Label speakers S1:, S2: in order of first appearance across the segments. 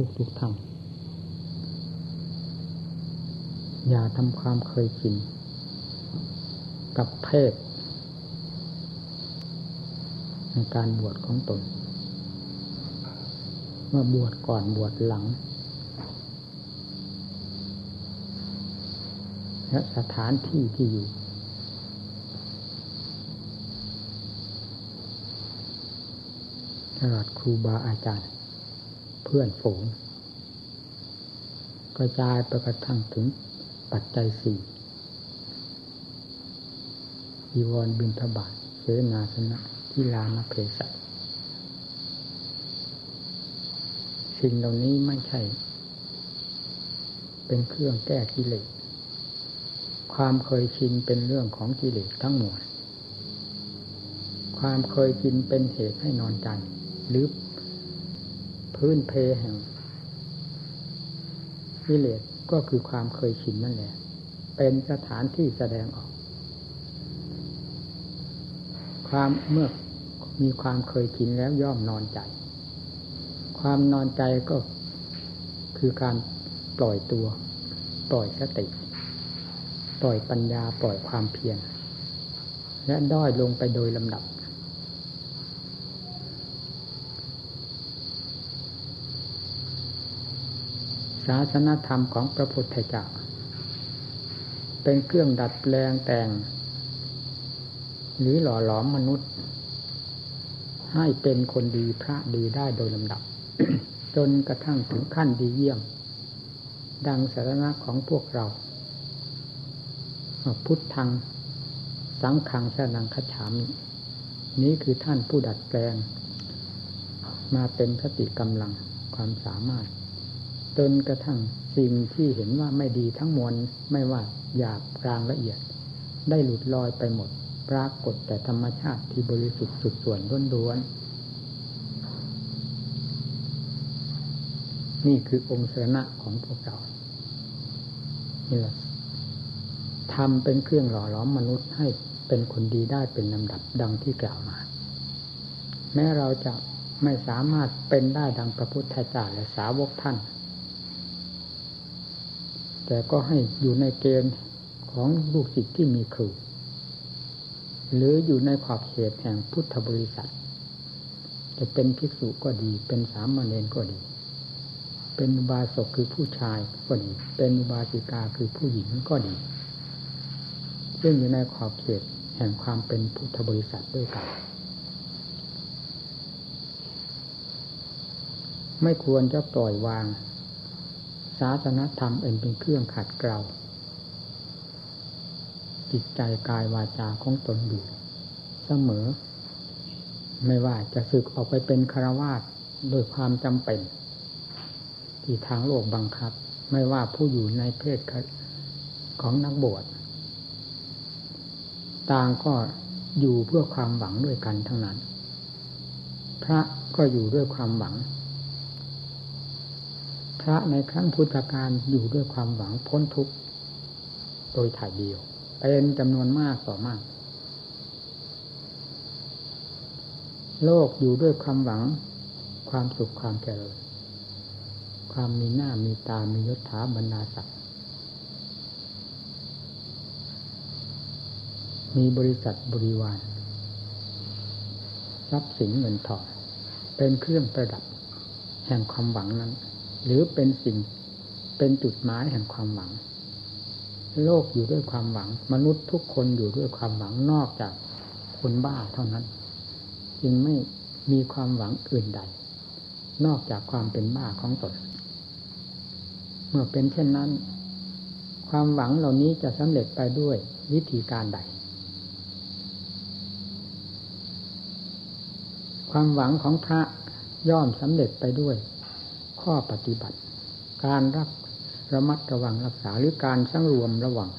S1: ทุกทุกทางอย่าทำความเคยชินกับเพศ ในการบวชของตน ว่าบวชก่อนบวชหลัง และสถานที่ที่อยู่ ตลอดครูบาอาจารย์ เพื่อนฝูงกระจายไปกระทั่งถึงปัจจัยสี่อีวรบินทบาทเสนาสนะทิลานเพศัตสิ่งเหล่านี้ไม่ใช่ เป็นเครื่องแก้กิเลส ความเคยชินเป็นเรื่องของกิเลสทั้งหมด ความเคยชินเป็นเหตุให้นอนใจหรือ พื้นเพแห่งกิเลสก็คือความเคยชินนั่นแหละ เป็นสถานที่แสดงออก ความเมื่อมีความเคยชินแล้วย่อมนอนใจ ความนอนใจก็คือการปล่อยตัว ปล่อยสติ ปล่อยปัญญาปล่อยความเพียรและด้อยลงไปโดยลำดับ ศาสนธรรมของพระพุทธเจ้าเป็นเครื่องดัดแปลงแต่ง หรือหล่อหลอมมนุษย์ ให้เป็นคนดีพระดีได้โดยลำดับ จนกระทั่งถึงขั้นดีเยี่ยม ดังสารณะของพวกเรา พุทธังสังขังชนังคฉามินี้คือท่านผู้ดัดแปลง มาเป็นสติกำลังความสามารถ จนกระทั่งสิ่งที่เห็นว่าไม่ดีทั้งมวลไม่ว่าหยาบกลางละเอียด ได้หลุดลอยไปหมด ปรากฏแต่ธรรมชาติที่บริสุทธิ์สุดส่วนล้วนๆนี่คือองค์สระของพวกเรานี่แหละทำเป็นเครื่องหล่อล้อมมนุษย์ให้เป็นคนดีได้เป็นลำดับดังที่กล่าวมา แม้เราจะไม่สามารถเป็นได้ดังพระพุทธเจ้าและสาวกท่าน แต่ก็ให้อยู่ในเกณฑ์ของลูกศิษย์ที่มีครู หรืออยู่ในขอบเขตแห่งพุทธบริษัท จะเป็นภิกษุก็ดี เป็นสามเณรก็ดี เป็นบาสกคือผู้ชายก็ดี เป็นบาสิกาคือผู้หญิงก็ดี ซึ่งอยู่ในขอบเขตแห่งความเป็นพุทธบริษัทด้วยกัน ไม่ควรจะปล่อยวาง ศาสนธรรมเอ็นเป็นเครื่องขัดเกลาจิตใจกายวาจาของตนอยู่เสมอ ไม่ว่าจะสึกออกไปเป็นคารวาสโดยความจำเป็น ที่ทางโลกบังคับ ไม่ว่าผู้อยู่ในเพศของนักบวชต่างก็อยู่เพื่อความหวังด้วยกันทั้งนั้น พระก็อยู่ด้วยความหวัง ระในครั้งพุทธกาลอยู่ด้วยความหวังพ้นทุกข์โดยถ่ายเดียวเป็นจำนวนมากต่อมาก โลกอยู่ด้วยความหวัง ความสุขความเจริญความมีหน้ามีตา มียศถาบรรดาศักดิ์มีบริษัทบริวารทรัพย์สินเงินทองเป็นเครื่องประดับ แห่งความหวังนั้น หรือเป็นสิ่งเป็นจุดหมายแห่งความหวัง โลกอยู่ด้วยความหวัง มนุษย์ทุกคนอยู่ด้วยความหวังนอกจากคนบ้าเท่านั้น จึงไม่มีความหวังอื่นใด นอกจากความเป็นบ้าของตนเมื่อเป็นเช่นนั้น ความหวังเหล่านี้จะสำเร็จไปด้วยวิธีการใด ความหวังของพระย่อมสำเร็จไปด้วย ข้อปฏิบัติ การรักระมัดระวังรักษาหรือการสังรวมระวัง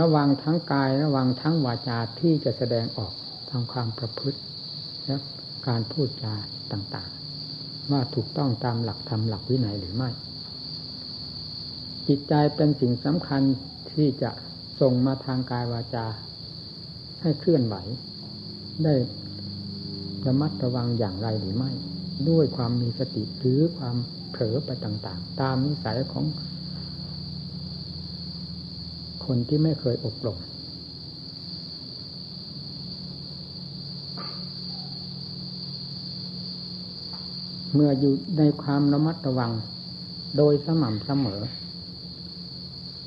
S1: ระวังทั้งกายระวังทั้งวาจาที่จะแสดงออกทางความประพฤติและการพูดจาต่างๆ ว่าถูกต้องตามหลักธรรมหลักวินัยหรือไม่ จิตใจเป็นสิ่งสำคัญที่จะส่งมาทางกายวาจา ให้เคลื่อนไหว ได้ระมัดระวังอย่างไรหรือไม่ ด้วยความมีสติหรือความเผลอไปต่างๆ ตามนิสัยของ คนที่ไม่เคยอบรมเมื่ออยู่ในความระมัดระวัง โดยสม่ำเสมอ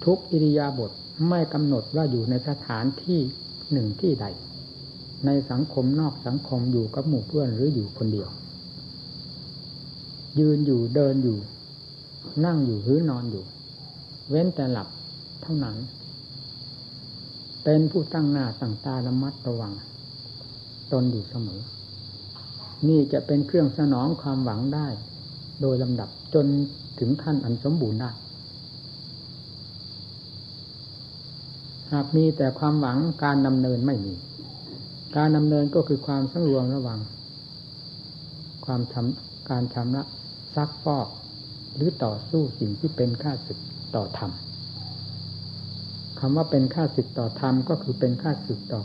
S1: ทุกอิริยาบถไม่กำหนดว่าอยู่ในสถานที่หนึ่งที่ใด ในสังคมนอกสังคมอยู่กับหมู่เพื่อนหรืออยู่คนเดียว ยืนอยู่เดินอยู่ นั่งอยู่หรือนอนอยู่ เว้นแต่หลับเท่านั้น เป็นผู้ตั้งหน้าตั้งตาระมัดระวัง ตนอยู่เสมอ นี่จะเป็นเครื่องสนองความหวังได้ โดยลำดับจนถึงขั้นอันสมบูรณ์ได้หากมีแต่ความหวังการดำเนินไม่มี การดำเนินก็คือความสังรวมระวัง ความทำการชำระ ซักฟอก หรือต่อสู้สิ่งที่เป็นค่าศึกต่อธรรมคำว่าเป็นค่าศึกต่อธรรมก็คือเป็นค่าศึกต่อ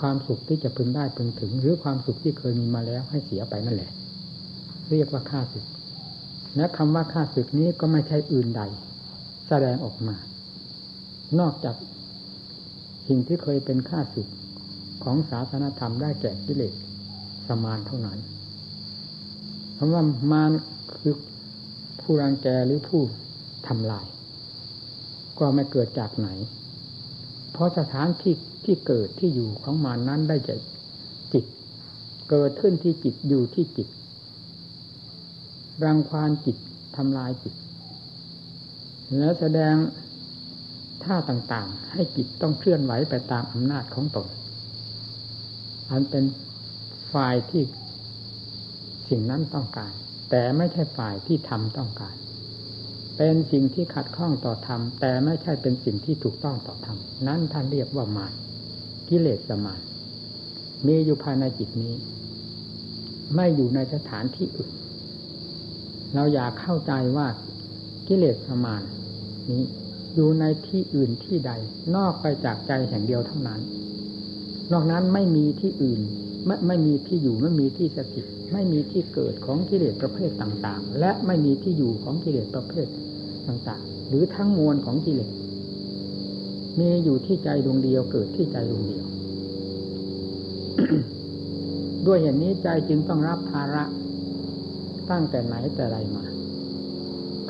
S1: ความสุขที่จะพึงได้พึงถึง หรือความสุขที่เคยมีมาแล้วให้เสียไปนั่นแหละ เรียกว่าค่าศึก และคำว่าค่าศึกนี้ก็ไม่ใช่อื่นใด แสดงออกมา นอกจากสิ่งที่เคยเป็นค่าศึกของศาสนธรรมได้แก่กิเลสสมานเท่านั้นคำว่ามาร ผู้รังแกหรือผู้ทำลาย ก็ไม่เกิดจากไหน เพราะสถานที่ที่เกิดที่อยู่ของมานั้นได้จากจิต เกิดขึ้นที่จิตอยู่ที่จิต รังควานจิตทำลายจิต แล้วแสดงท่าต่างๆ ให้จิตต้องเคลื่อนไหวไปตามอำนาจของตน อันเป็นฝ่ายที่สิ่งนั้นต้องการ แต่ไม่ใช่ฝ่ายที่ทำต้องการ เป็นสิ่งที่ขัดข้องต่อธรรมแต่ไม่ใช่เป็นสิ่งที่ถูกต้องต่อธรรมนั้นท่านเรียกว่ามารกิเลสมารมีอยู่ภายในจิตนี้ ไม่อยู่ในสถานที่อื่น เราอยากเข้าใจว่ากิเลสมานนี้อยู่ในที่อื่นที่ใด นอกไปจากใจแห่งเดียวเท่านั้น นอกนั้นไม่มีที่อื่น ไม่ไม่มีที่อยู่ไม่มีที่สถิตไม่มีที่เกิดของกิเลสประเภทต่างๆ และไม่มีที่อยู่ของกิเลสประเภทต่างๆ หรือทั้งมวลของกิเลสมีอยู่ที่ใจดวงเดียวเกิดที่ใจดวงเดียว ด้วยเหตุนนี้ใจจึงต้องรับภาระตั้งแต่ไหนแต่ไรมา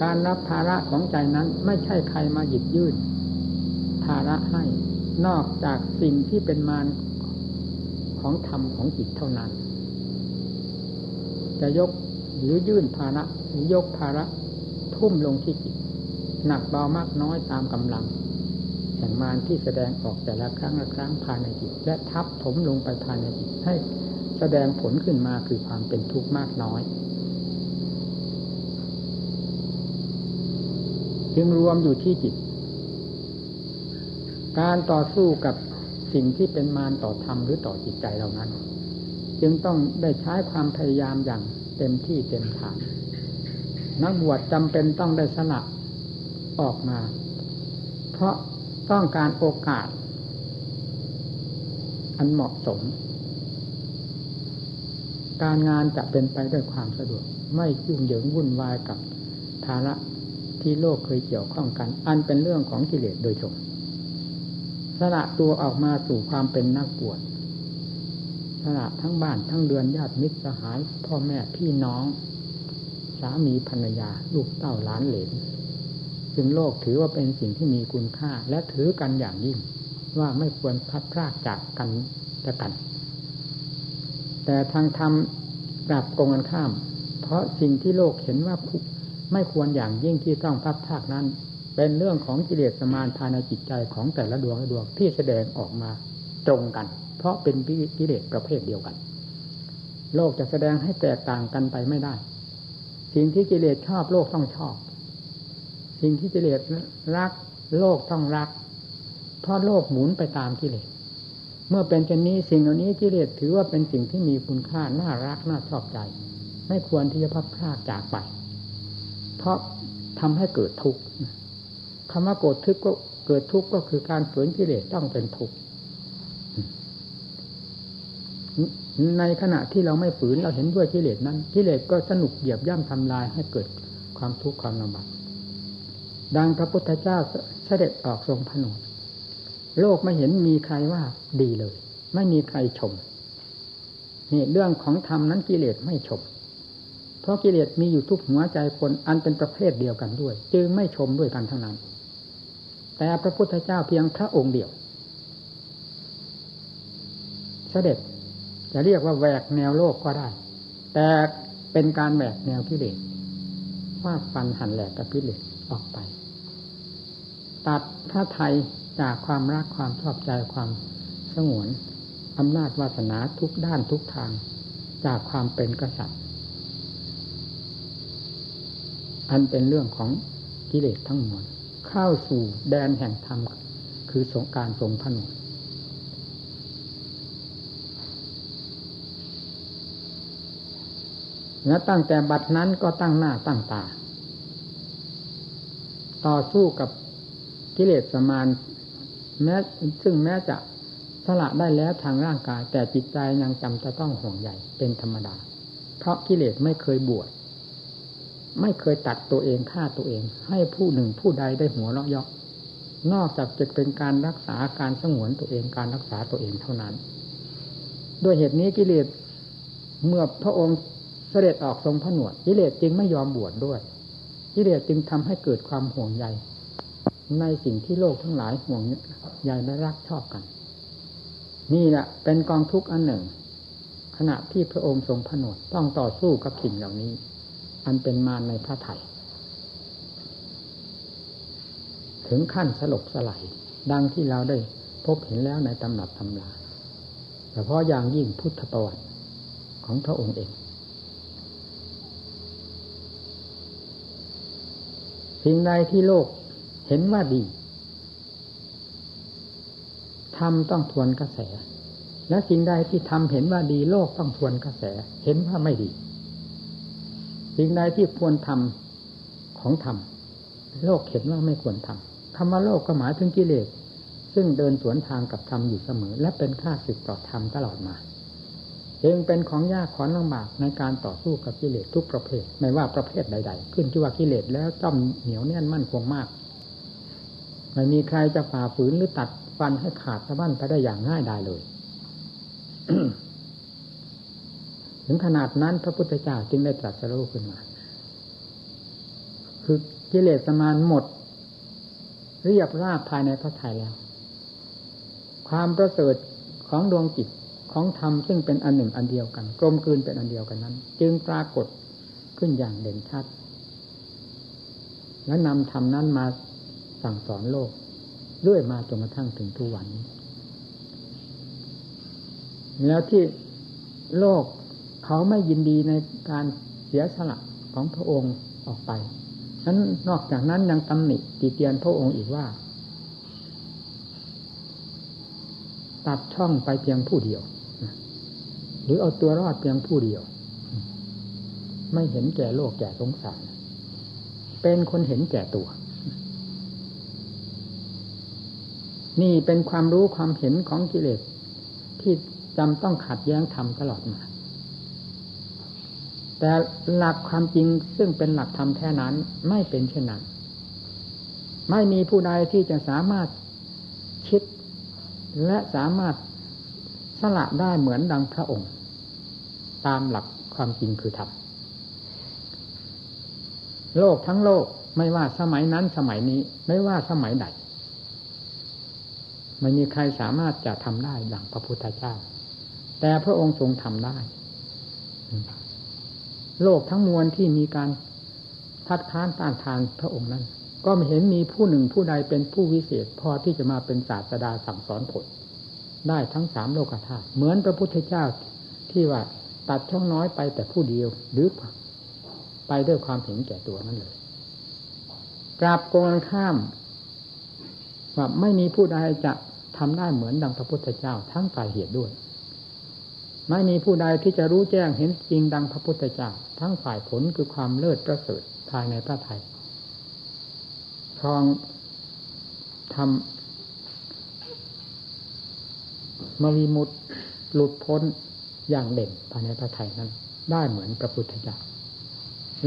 S1: การรับภาระของใจนั้นไม่ใช่ใครมาหยิบยื่น ภาระให้ นอกจากสิ่งที่เป็นมาร ของธรรมของจิตเท่านั้น จะยกหรือยื่นภาระหรือยกภาระทุ่มลงที่จิต หนักเบามากน้อยตามกำลังแห่งมารที่แสดงออกแต่ละครั้งละครั้งภายในจิต และทับถมลงไปภายในจิต ให้แสดงผลขึ้นมาคือความเป็นทุกข์มากน้อย จึงรวมอยู่ที่จิต การต่อสู้กับ สิ่งที่เป็นมารต่อธรรมหรือต่อจิตใจเรานั้น จึงต้องได้ใช้ความพยายามอย่างเต็มที่เต็มฐาน นักบวชจำเป็นต้องได้สละออกมา เพราะต้องการโอกาส อันเหมาะสม การงานจะเป็นไปด้วยความสะดวก ไม่ยุ่งเหยิงวุ่นวายกับภาระที่โลกเคยเกี่ยวข้องกัน อันเป็นเรื่องของกิเลสโดยตรง สละตัวออกมาสู่ความเป็นนักบวชสละทั้งบ้านทั้งเรือนญาติมิตรสหาย พ่อแม่พี่น้อง สามีภรรยา ลูกเต้าล้านเหลนจึงโลกถือว่าเป็นสิ่งที่มีคุณค่า และถือกันอย่างยิ่ง ว่าไม่ควรพัดพรากจากกันจะกัน แต่ทางธรรมกลับกงกันข้าม เพราะสิ่งที่โลกเห็นว่าไม่ควรอย่างยิ่งที่ต้องพับภาคนั้น เป็นเรื่องของกิเลสสมานภายในจิตใจของแต่ละดวงละดวงที่แสดงออกมาตรงกัน เพราะเป็นกิเลสประเภทเดียวกัน โลกจะแสดงให้แตกต่างกันไปไม่ได้ สิ่งที่กิเลสชอบโลกต้องชอบ สิ่งที่กิเลสรัก โลกต้องรัก เพราะโลกหมุนไปตามกิเลสเมื่อเป็นเช่นนี้สิ่งเหล่านี้กิเลสถือว่าเป็นสิ่งที่มีคุณค่าน่ารักน่าชอบใจ ไม่ควรที่จะพัดพลาดจากไป เพราะทำให้เกิดทุกข์ คำว่าโกรธทุกข์ก็เกิดทุกข์ก็คือการฝืนกิเลสต้องเป็นทุกข์ในขณะที่เราไม่ฝืนเราเห็นด้วยกิเลสนั้นกิเลสก็สนุกเหยียบย่ำทำลายให้เกิดความทุกข์ความลำบากดังพระพุทธเจ้าเสด็จออกทรงผนวดโลกไม่เห็นมีใครว่าดีเลย ไม่มีใครชมนี่เรื่องของธรรมนั้นกิเลสไม่ชม เพราะกิเลสมีอยู่ทุกหัวใจคนอันเป็นประเภทเดียวกันด้วย จึงไม่ชมด้วยกันทั้งนั้น แต่พระพุทธเจ้าเพียงพระองค์เดียว เสด็จจะเรียกว่าแหวกแนวโลกก็ได้ แต่เป็นการแหวกแนวกิเลสฟาฟันหันแหลกกับกิเลสออกไป ตัดพระไทยจากความรักความชอบใจความสงวนอำนาจวาสนาทุกด้านทุกทาง จากความเป็นกษัตริย์ อันเป็นเรื่องของกิเลสทั้งหมด เข้าสู่แดนแห่งธรรม คือสงการทรงผนวและตั้งแต่บัดนั้นก็ตั้งหน้าตั้งตา ต่อสู้กับกิเลสสมานแม้ซึ่งแม้จะสละได้แล้วทางร่างกาย แต่จิตใจยังจำจะต้องห่วงใหญ่เป็นธรรมดา เพราะกิเลสไม่เคยบวช ไม่เคยตัดตัวเองฆ่าตัวเอง ให้ผู้หนึ่งผู้ใดได้หัวเราะยอกนอกจากจะเป็นการรักษาการสงวนตัวเองการรักษาตัวเองเท่านั้น ด้วยเหตุนี้กิเลสเมื่อพระองค์เสด็จออกทรงผนวดกิเลสจึงไม่ยอมบวชดด้วยกิเลสจึงทำให้เกิดความห่วงใย ในสิ่งที่โลกทั้งหลายห่วงใยและรักชอบกัน นี่แหละเป็นกองทุกข์อันหนึ่ง ขณะที่พระองค์ทรงผนวดต้องต่อสู้กับสิ่งเหล่านี้ อันเป็นมารในพระไถ่ถึงขั้นสลบสลายดังที่เราได้พบเห็นแล้วในตำหนับตำราเฉพาะอย่างยิ่งพุทธประวัติของพระองค์เองสิ่งใดที่โลกเห็นว่าดีทำต้องทวนกระแส และสิ่งใดที่ทำเห็นว่าดีโลกต้องทวนกระแส เห็นว่าไม่ดี สิ่งใดที่ควรทำของธรรมโลกเห็นว่าไม่ควรทำคำว่าโลกก็หมายถึงกิเลสซึ่งเดินสวนทางกับธรรมอยู่เสมอ และเป็นค่าศึกต่อธรรมตลอดมาเองเป็นของยากขอนลำบากในการต่อสู้กับกิเลสทุกประเภท ไม่ว่าประเภทใด ๆ ขึ้นที่อว่ากิเลสแล้วต้องเหนียวแน่นมั่นคงมากไม่มีใครจะฝ่าฝืนหรือตัดฟันให้ขาดสะบั้นไปได้อย่างง่ายดายเลย ถึงขนาดนั้นพระพุทธเจ้าจึงได้ตรัสรู้ขึ้นมา คือกิเลสมานหมด เรียบราบภายในพระทัยแล้ว ความประเสริฐของดวงจิตของธรรมซึ่งเป็นอันหนึ่งอันเดียวกัน กลมกลืนเป็นอันเดียวกันนั้น จึงปรากฏขึ้นอย่างเด่นชัด และนำธรรมนั้นมาสั่งสอนโลกเรื่อยมาจนกระทั่งถึงทุกวันนี้แล้วที่โลก เขาไม่ยินดีในการเสียสละของพระองค์ออกไปนั้นนอกจากนั้นยังตำหนิตีเตียนพระองค์อีกว่า ตัดช่องไปเพียงผู้เดียว หรือเอาตัวรอดเพียงผู้เดียว ไม่เห็นแก่โลกแก่สงสาร เป็นคนเห็นแก่ตัว นี่เป็นความรู้ความเห็นของกิเลสที่จำต้องขัดแย้งธรรมตลอดมา แต่หลักความจริงซึ่งเป็นหลักธรรมแค่นั้นไม่เป็นเช่นนั้น ไม่มีผู้ใดที่จะสามารถคิด และสามารถสละได้เหมือนดังพระองค์ ตามหลักความจริงคือธรรมโลกทั้งโลกไม่ว่าสมัยนั้นสมัยนี้ไม่ว่าสมัยใดไม่มีใครสามารถจะทำได้อย่างพระพุทธเจ้า แต่พระองค์ทรงทำได้ โลกทั้งมวลที่มีการทัดค้านต้านทานพระองค์นั้น ก็ไม่เห็นมีผู้หนึ่งผู้ใดเป็นผู้วิเศษ พอที่จะมาเป็นศาสดาสั่งสอนผล ได้ทั้งสามโลกธาตุเหมือนพระพุทธเจ้าที่ว่าตัดช่องน้อยไปแต่ผู้เดียวหรือไปด้วยความเห็นแก่ตัวนั่นเลยกราบกงข้ามว่าไม่มีผู้ใดจะทำได้เหมือนดังพระพุทธเจ้าทั้งฝ่ายเหตุด้วย ไม่มีผู้ใดที่จะรู้แจ้งเห็นจริงดังพระพุทธเจ้าทั้งฝ่ายผลคือความเลิศประเสริฐภายในพระไทยครองทำมวิมุตหลุดพ้นอย่างเด่นภายในพระไทยนั้น ได้เหมือนพระพุทธเจ้า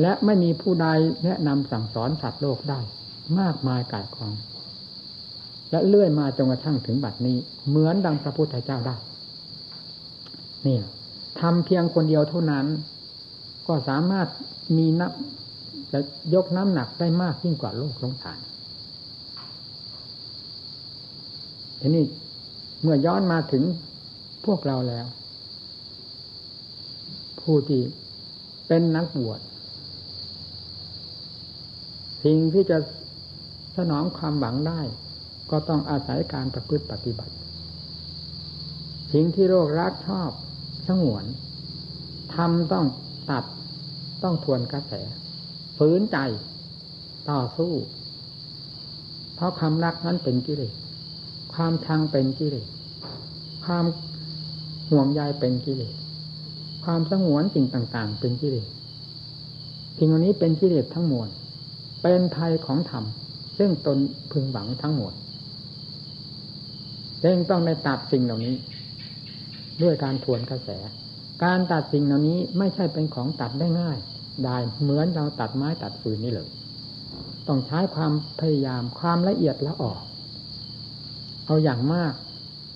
S1: และไม่มีผู้ใดแนะนำสั่งสอนสัตว์โลกได้ มากมายกายกอง และเลื่อยมาจนกระทั่งถึงบัดนี้ เหมือนดังพระพุทธเจ้าได้ นี่ทำเพียงคนเดียวเท่านั้น ก็สามารถมีนับจะยกน้ำหนักได้มากยิ่งกว่าโลกสงสารทีนี้เมื่อย้อนมาถึงพวกเราแล้ว ผู้ที่เป็นนักบวชสิ่งที่จะสนองความหวังได้ ก็ต้องอาศัยการประพฤติปฏิบัติ สิ่งที่โรครักชอบ สงวนทำต้องตัดต้องทวนกระแสฝืนใจ ต่อสู้ เพราะความรักนั้นเป็นกิเลสความชังเป็นกิเลสความห่วงใยเป็นกิเลสความสงวนสิ่งต่าง ๆ เป็นกิเลสสิ่งเหล่านี้เป็นกิเลสทั้งมวลเป็นภัยของธรรมซึ่งตนพึงหวังทั้งหมดจึงต้องได้ตัดสิ่งเหล่านี้ ด้วยการทวนกระแส การตัดสิ่งเหล่านี้ไม่ใช่เป็นของตัดได้ง่าย ได้เหมือนเราตัดไม้ตัดฟืนนี่เลย ต้องใช้ความพยายามความละเอียดละออก เอาอย่างมาก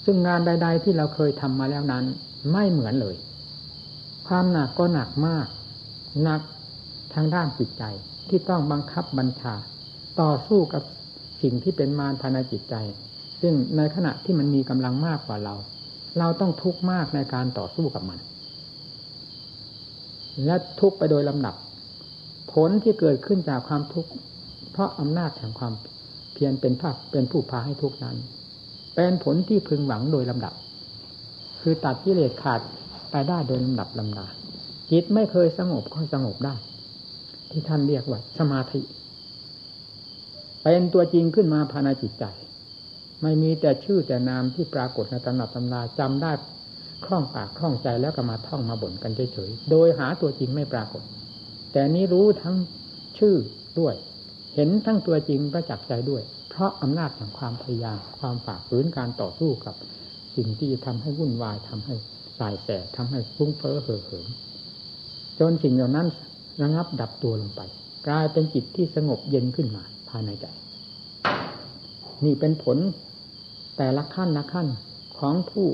S1: ซึ่งงานใด ๆ ที่เราเคยทำมาแล้วนั้น ไม่เหมือนเลย ความหนักก็หนักมาก หนักทางด้านจิตใจที่ต้องบังคับบัญชา ต่อสู้กับสิ่งที่เป็นมารภายในจิตใจ ซึ่งในขณะที่มันมีกำลังมากกว่าเรา เราต้องทุกข์มากในการต่อสู้กับมัน และทุกข์ไปโดยลำดับ ผลที่เกิดขึ้นจากความทุกข์เพราะอำนาจแห่งความเพียรเป็นภาคเป็นผู้พาให้ทุกข์นั้น เป็นผลที่พึงหวังโดยลำดับ คือตัดกิเลสขาดไปได้โดยลำดับลำดาจิตไม่เคยสงบก็สงบได้ ที่ท่านเรียกว่าสมาธิ เป็นตัวจริงขึ้นมาภายในจิตใจ ไม่มีแต่ชื่อแต่นามที่ปรากฏในตำหนับตำราจำได้คล่องปากคล่องใจแล้วก็มาท่องมาบ่นกันเฉยๆ โดยหาตัวจริงไม่ปรากฏ แต่นี้รู้ทั้งชื่อด้วย เห็นทั้งตัวจริงประจักษ์ใจด้วย เพราะอำนาจของความพยายามความฝ่าฝืนการต่อสู้กับ สิ่งที่ทำให้วุ่นวายทำให้สายแสทำให้ฟุ้งเฟ้อเห่อเหิมจนสิ่งเหล่านั้นระงับดับตัวลงไป กลายเป็นจิตที่สงบเย็นขึ้นมาภายในใจ นี่เป็นผล แต่ละขั้นละขั้นของผู้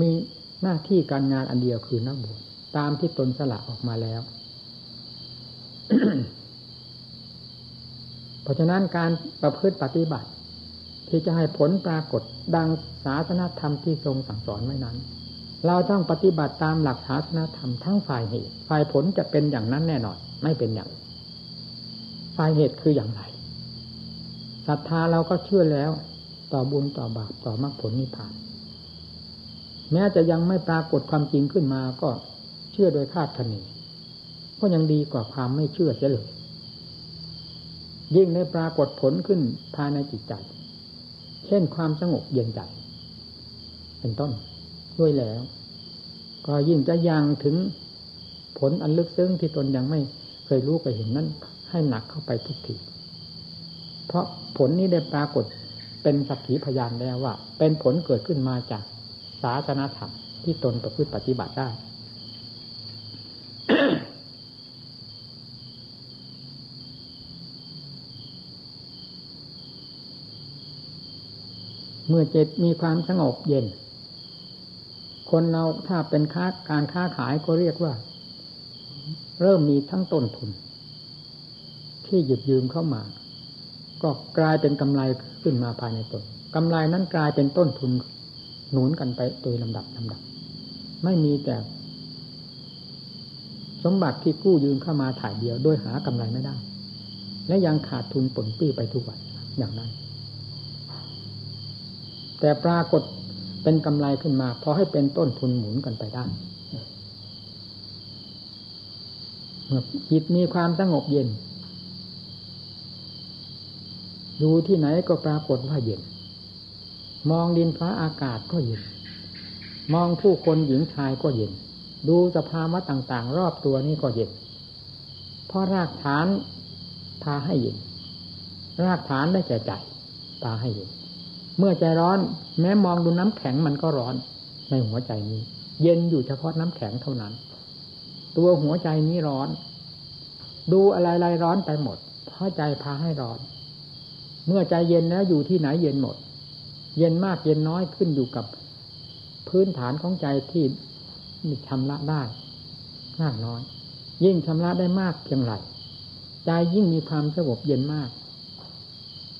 S1: มีหน้าที่การงานอันเดียวคือนักบวชตามที่ตนสละออกมาแล้ว เพราะฉะนั้นการประพฤติปฏิบัติ ที่จะให้ผลปรากฏดังศาสนาธรรมที่ทรงสั่งสอนไว้นั้น เราต้องปฏิบัติตามหลักศาสนาธรรมทั้งฝ่ายเหตุฝ่ายผลจะเป็นอย่างนั้นแน่นอน ไม่เป็นอย่าง ฝ่ายเหตุคืออย่างไร ศรัทธาเราก็เชื่อแล้ว ต่อบุญต่อบาปต่อมรรคผลนิพพาน แม้จะยังไม่ปรากฏความจริงขึ้นมาก็เชื่อโดยคาดคะเนก็ยังดีกว่าความไม่เชื่อเสียเลยยิ่งได้ปรากฏผลขึ้นภายในจิตใจ เช่นความสงบเย็นใจ เป็นต้นด้วยแล้ว ก็ยิ่งจะยังถึงผลอันลึกซึ้งที่ตนยังไม่เคยรู้เคยเห็นนั้น ให้หนักเข้าไปทุกที เพราะผลนี้ได้ปรากฏเป็นสักขีพยานแล้วว่า เป็นผลเกิดขึ้นมาจากศาสนาธรรมที่ตนประพฤติปฏิบัติได้ เมื่อเจตมีความสงบเย็น คนเราถ้าเป็นค้าการค้าขายก็เรียกว่า เริ่มมีทั้งต้นทุน ที่หยิบยืมเข้ามา ก็กลายเป็นกำไรขึ้นมาภายในตนกำไรนั้นกลายเป็นต้นทุนหนุนกันไปโดยลำดับลำดับ ไม่มีแต่ สมบัติที่กู้ยืมเข้ามาถ่ายเดียวโดยหากำไรไม่ได้ และยังขาดทุนผลปี้ไปทุกวันอย่างนั้น แต่ปรากฏเป็นกำไรขึ้นมาพอให้เป็นต้นทุนหมุนกันไปได้เมื่อจิตมีความสงบเย็น ดูที่ไหนก็ปรากฏว่าเย็น มองดินฟ้าอากาศก็เย็น มองผู้คนหญิงชายก็เย็น ดูสภาวะต่างๆ รอบตัวนี้ก็เย็น เพราะรากฐานพาให้เย็น รากฐานได้แก่ใจพาให้เย็น เมื่อใจร้อน แม้มองดูน้ำแข็งมันก็ร้อน ในหัวใจนี้ เย็นอยู่เฉพาะน้ำแข็งเท่านั้น ตัวหัวใจนี้ร้อน ดูอะไรๆร้อนไปหมด เพราะใจพาให้ร้อน เมื่อใจเย็นแล้วอยู่ที่ไหนเย็นหมด เย็นมากเย็นน้อยขึ้นอยู่กับพื้นฐานของใจที่มีชำระได้มากน้อย ยิ่งชำระได้มากเพียงไรใจยิ่งมีความสงบเย็นมาก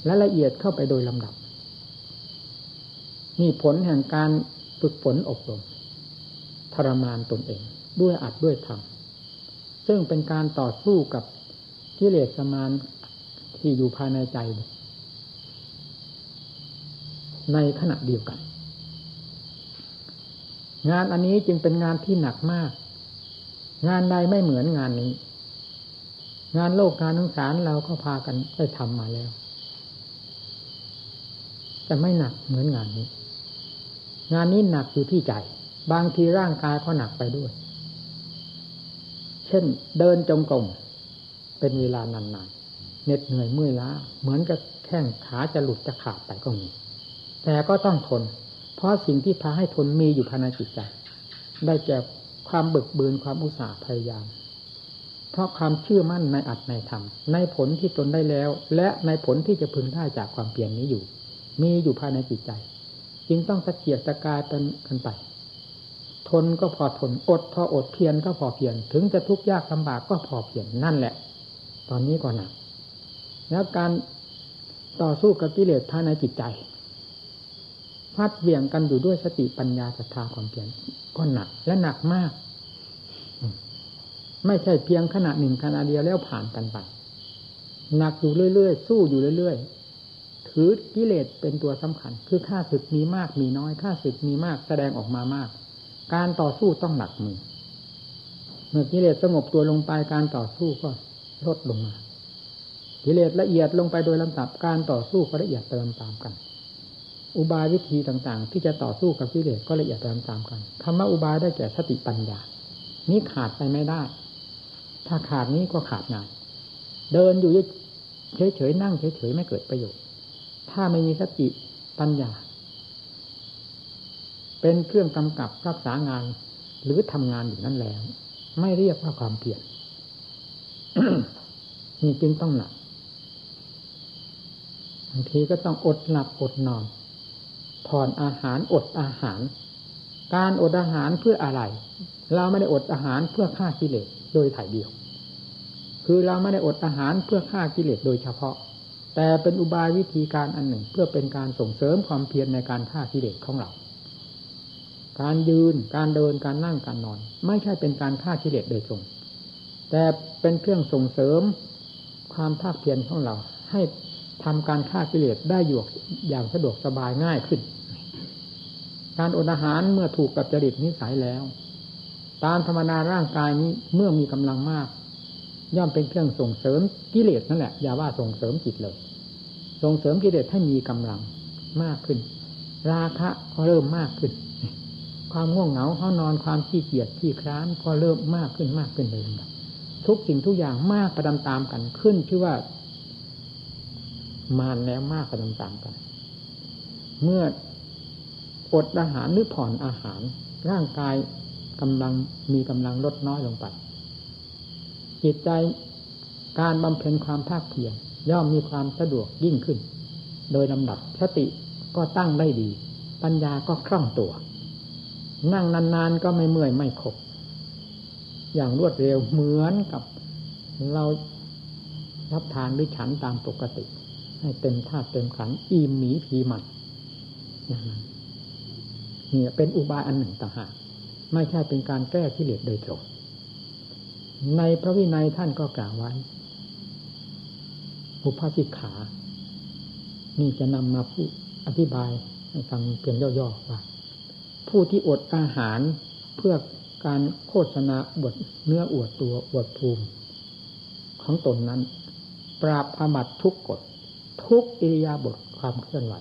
S1: และละเอียดเข้าไปโดยลำดับนี่ผลแห่งการฝึกฝนอบรมทรมานตนเอง ด้วยอัดด้วยทำซึ่งเป็นการต่อสู้กับกิเลสมานที่อยู่ภายในใจ ในขณะเดียวกัน งานอันนี้จึงเป็นงานที่หนักมาก งานใดไม่เหมือนงานนี้ งานโลกงานสงสารเราก็พากันได้ทำมาแล้ว แต่ไม่หนักเหมือนงานนี้ งานนี้หนักอยู่ที่ใจ บางทีร่างกายก็หนักไปด้วย เช่น เดินจงกรมเป็นเวลานานๆเหน็ดเหนื่อยเมื่อยล้าเหมือนกับแข้งขาจะหลุดจะขาดไปก็มี แต่ก็ต้องทน เพราะสิ่งที่พาให้ทนมีอยู่ภายในจิตใจได้แก่ความบึกบืนความอุตสาห์พยายาม เพราะความเชื่อมั่นในอัตในธรรม ในผลที่ตนได้แล้ว และในผลที่จะพึงได้จากความเปลี่ยนนี้อยู่ มีอยู่ภายในจิตใจ จึงต้องตะเกียกตะกายเป็นกันไปทนก็พอทนอดพออดเพียรก็พอเพียรถึงจะทุกข์ยากลำบากก็พอเพียรนั่นแหละ ตอนนี้ก็หนักแล้วการต่อสู้กับกิเลสภายในจิตใจ พัดเวี่ยงกันอยู่ด้วยสติปัญญาศรัทธาความเพียรก็หนักและหนักมาก ไม่ใช่เพียงขณะหนึ่งขณะเดียวแล้วผ่านกันไปหนักอยู่เรื่อยๆสู้อยู่เรื่อยๆถือกิเลสเป็นตัวสำคัญ คือค่าศึกมีมากมีน้อยค่าศึกมีมากแสดงออกมามาก การต่อสู้ต้องหนักมือเมื่อกิเลสสงบตัวลงไปการต่อสู้ก็ลดลงมากิเลสละเอียดลงไปโดยลำดับการต่อสู้ก็ละเอียดเติมตามกัน อุบายวิธีต่างๆ ที่จะต่อสู้กับกิเลสก็ละเอียดติมตามกันคำว่าอุบายได้แก่สติปัญญา นี้ขาดไปไม่ได้ ถ้าขาดนี้ก็ขาดงาน เดินอยู่เฉยๆนั่งเฉยๆไม่เกิดประโยชน์ ถ้าไม่มีสติปัญญา เป็นเครื่องกำกับรักษางานหรือทำงานอยู่นั่นแล้ว ไม่เรียกว่าความเพียรนี่จึงต้องหนักบางทีก็ต้องอดหลับอดนอน ผ่อนอาหารอดอาหาร การอดอาหารเพื่ออะไร เราไม่ได้อดอาหารเพื่อฆ่ากิเลสโดยถ่ายเดียว คือเราไม่ได้อดอาหารเพื่อฆ่ากิเลสโดยเฉพาะ แต่เป็นอุบายวิธีการอันหนึ่ง เพื่อเป็นการส่งเสริมความเพียรในการฆ่ากิเลสของเรา การยืนการเดินการนั่งการนอน ไม่ใช่เป็นการฆ่ากิเลสโดยตรงแต่เป็นเครื่องส่งเสริมความภาคเพียรของเรา ให้ทำการฆ่ากิเลสได้อยู่อย่างสะดวกสบายง่ายขึ้น การอดอาหารเมื่อถูกกับจริตนิสัยแล้ว ตามธรรมนาร่างกายนี้เมื่อมีกำลังมาก ย่อมเป็นเครื่องส่งเสริมกิเลสนั่นแหละอย่าว่าส่งเสริมจิตเลย ส่งเสริมกิเลสให้มีกำลังมากขึ้น ราคะก็เริ่มมากขึ้น ความง่วงเหงาห้านอนความขี้เกียจขี้คร้านก็เริ่มมากขึ้นมากขึ้นเลยทุกสิ่งทุกอย่างมากประดามตามกันขึ้นชื่อว่ามานแล้วมากประดามตามกัน เมื่อ อดอาหารหรือผ่อนอาหาร ร่างกายกำลังมีกำลังลดน้อยลงไปจิตใจการบำเพ็ญความภาคเพียรย่อมมีความสะดวกยิ่งขึ้น โดยลำดับสติก็ตั้งได้ดี ปัญญาก็คล่องตัว นั่งนานๆก็ไม่เมื่อยไม่ขบ อย่างรวดเร็วเหมือนกับเรารับทานหรือฉันตามปกติ ให้เต็มธาตุเต็มขันอิ่มหมีผีหมันอย่างนั้น เนี่ยเป็นอุบายอันหนึ่งต่างหากไม่ใช่เป็นการแก้ที่เลอโดยตรงในพระวินัยท่านก็กล่าวไว้อุปสิกขา นี่จะนำมาพูดอธิบายให้ฟังเพียงย่อๆว่า ผู้ที่อดอาหารเพื่อการโฆษณาบทเนื้ออวดตัวอวดภูมิ ของตนนั้น ปราบอาบัตทุกกฎทุกอิริยาบถความเคลื่อนไหว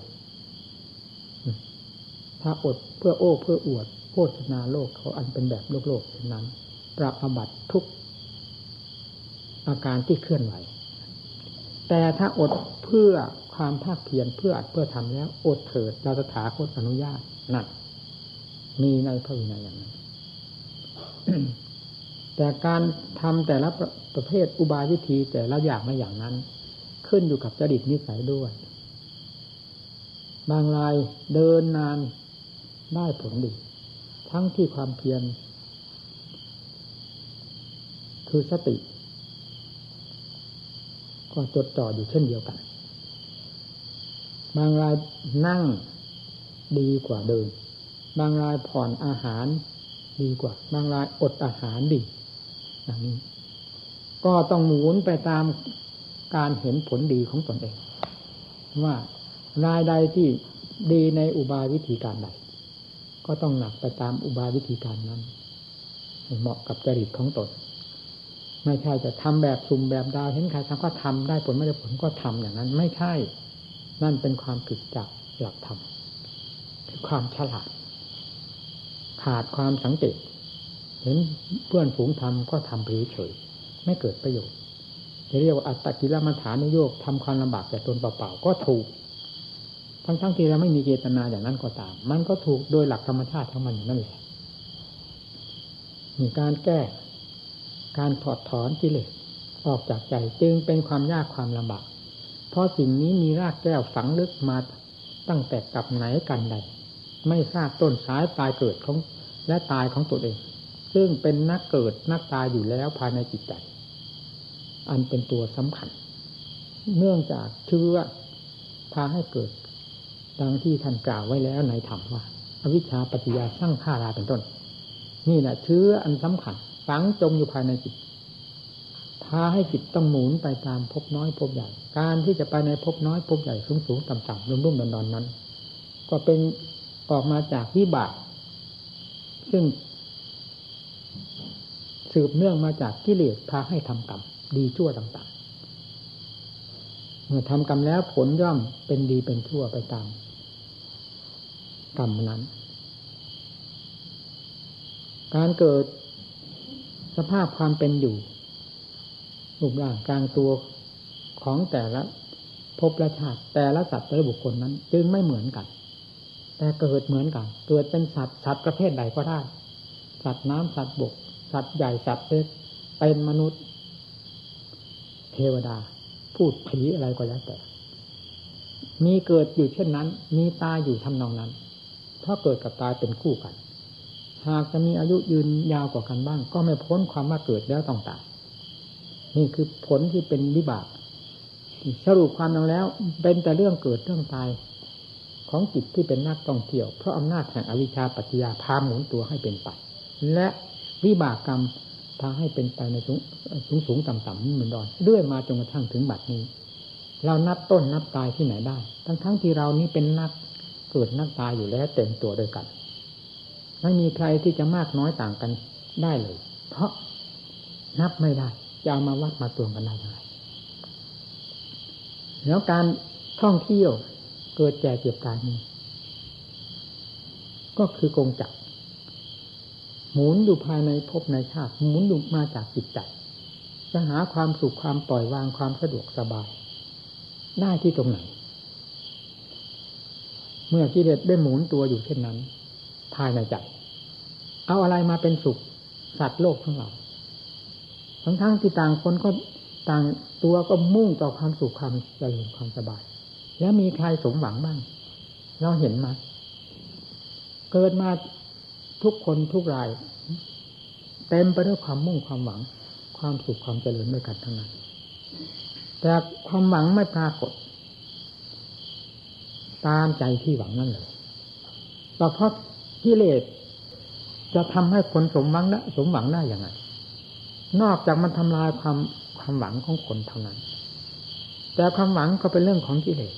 S1: าอดเพื่อโอ้เพื่ออวดโฆษณาโลกเขาอันเป็นแบบโลกโลกเช่นนั้นปราบอบัตทุกอาการที่เคลื่อนไหว แต่ถ้าอดเพื่อความภาคเพียรเพื่ออัดเพื่อทำแล้ว อดเถิดเราจะถาคตอนุญาตนั่นมีในพระวินัยอย่างนั้นแต่การทำแต่ละประเภทอุบายวิธีแต่ละอย่างม่อย่างนั้น ขึ้นอยู่กับจริตนิสัยด้วย บางรายเดินนาน ได้ผลดี ทั้งที่ความเพียร คือสติ ก็จดจ่ออยู่เช่นเดียวกัน บางรายนั่งดีกว่าเดินบางรายผ่อนอาหารดีกว่า บางรายอดอาหารดีอย่างนี้ ก็ต้องหมุนไปตามการเห็นผลดีของตนเอง ว่ารายใดที่ดีในอุบายวิธีการใด ก็ต้องหนักไปตามอุบายวิธีการนั้นเหมาะกับจริตของตนไม่ใช่จะทำแบบสุ่มแบบดาวเห็นใครทำก็ทำได้ผลไม่ได้ผลก็ทำอย่างนั้น ไม่ใช่ นั่นเป็นความผิดจากหลักธรรมคือความฉลาด ขาดความสังเกตเห็นเพื่อนฝูงทำก็ทำเฉยไม่เกิดประโยชน์จะเรียกว่าอัตตกิลมัฐานโยกทำความลำบากแต่ตนเปล่าๆก็ถูก ทั้งๆทที่เราไม่มีเจตนาอย่างนั้นก็ตาม มันก็ถูกโดยหลักธรรมชาติของมันนั่นแหละมีการแก้ การถอดถอนกิเลสออกจากใจจึงเป็นความยากความลำบาก เพราะสิ่งนี้มีรากแก้วฝังลึกมาตั้งแต่กับไหนกันใด ไม่ทราบต้นสายปลายเกิดของและตายของตัวเอง ซึ่งเป็นนักเกิดนักตายอยู่แล้วภายในจิตใจ อันเป็นตัวสำคัญ เนื่องจากเชื้อพาให้เกิด ดังที่ท่านกล่าวไว้แล้วในธรรมว่า อวิชชาปฏิยาสร้างข้าราเป็นต้น นี่แหละเชื้ออันสำคัญฝังจมอยู่ภายในจิตพาให้จิตต้องหมุนไปตามพบน้อยพบใหญ่ การที่จะไปในพบน้อยพบใหญ่สูงสูงต่ำต่ำรุ่มรุ่มดอนดอนนั้น ก็เป็นออกมาจากวิบาก ซึ่ง สืบเนื่องมาจากกิเลสพาให้ทำกรรมดีชั่วต่างๆ เมื่อทำกรรมแล้วผลย่อมเป็นดีเป็นชั่วไปตาม กรรมนั้น การเกิดสภาพความเป็นอยู่รูปร่างกลางตัวของแต่ละภพละชาติแต่ละสัตว์แต่ละบุคคลนั้น จึงไม่เหมือนกัน แต่เกิดเหมือนกัน เกิดเป็นสัตว์สัตว์ประเภทใดก็ได้ สัตว์น้ำสัตว์บก สัตว์ใหญ่สัตว์เล็กเป็นมนุษย์ เทวดา พูดผีอะไรก็แล้วแต่ มีเกิดอยู่เช่นนั้น มีตายอยู่ทำนองนั้น เพราะเกิดกับตายเป็นคู่กัน หากจะมีอายุยืนยาวกว่ากันบ้าง ก็ไม่พ้นความว่าเกิดแล้วต้องตายนี่คือผลที่เป็นวิบาก สรุปความลงแล้ว เป็นแต่เรื่องเกิดเรื่องตายของจิตที่เป็นนักต้องเที่ยว เพราะอำนาจแห่งอวิชชาปัจจยาพาหมุนตัวให้เป็นไป และวิบากกรรมพาให้เป็นไปในสูงสูงสงต่ำต่ำนี่เหมือนดอนเรื่อยมาจนกระทั่งถึงบัดนี้ เรานับต้นนับตายที่ไหนได้ ทั้งทั้งที่เรานี้เป็นนัก เกิดนักตายอยู่แล้วเต็มตัวโดยกัน ไม่มีใครที่จะมากน้อยต่างกันได้เลย เพราะนับไม่ได้จะเอามาวัดมาตวงกันได้ยังไงแล้วการท่องเที่ยวเกิดแก่เจ็บตายนี้ ก็คือกงจักหมุนอยู่ภายในภพในชาติ หมุนอยู่มาจากจิตใจจะหาความสุขความปล่อยวางความสะดวกสบาย ได้ที่ตรงไหน เมื่อกิเลสได้หมุนตัวอยู่เช่นนั้น ภายในใจเอาอะไรมาเป็นสุขสัตว์โลกทั้งเราทั้งทั้งที่ต่างคนก็ต่างตัวก็มุ่งต่อความสุขความเจริญความสบาย แล้วมีใครสมหวังบ้าง เราเห็นมา เกิดมาทุกคนทุกราย เต็มไปด้วยความมุ่งความหวัง ความสุขความเจริญด้วยกันทั้งนั้น แต่ความหวังไม่ปรากฏ ตามใจที่หวังนั่นเลยเพราะกิเลสจะทำให้คนสมหวังได้สมหวังได้อย่างไรนอกจากมันทำลายความความหวังของคนเท่านั้น แต่ความหวังก็เป็นเรื่องของกิเลส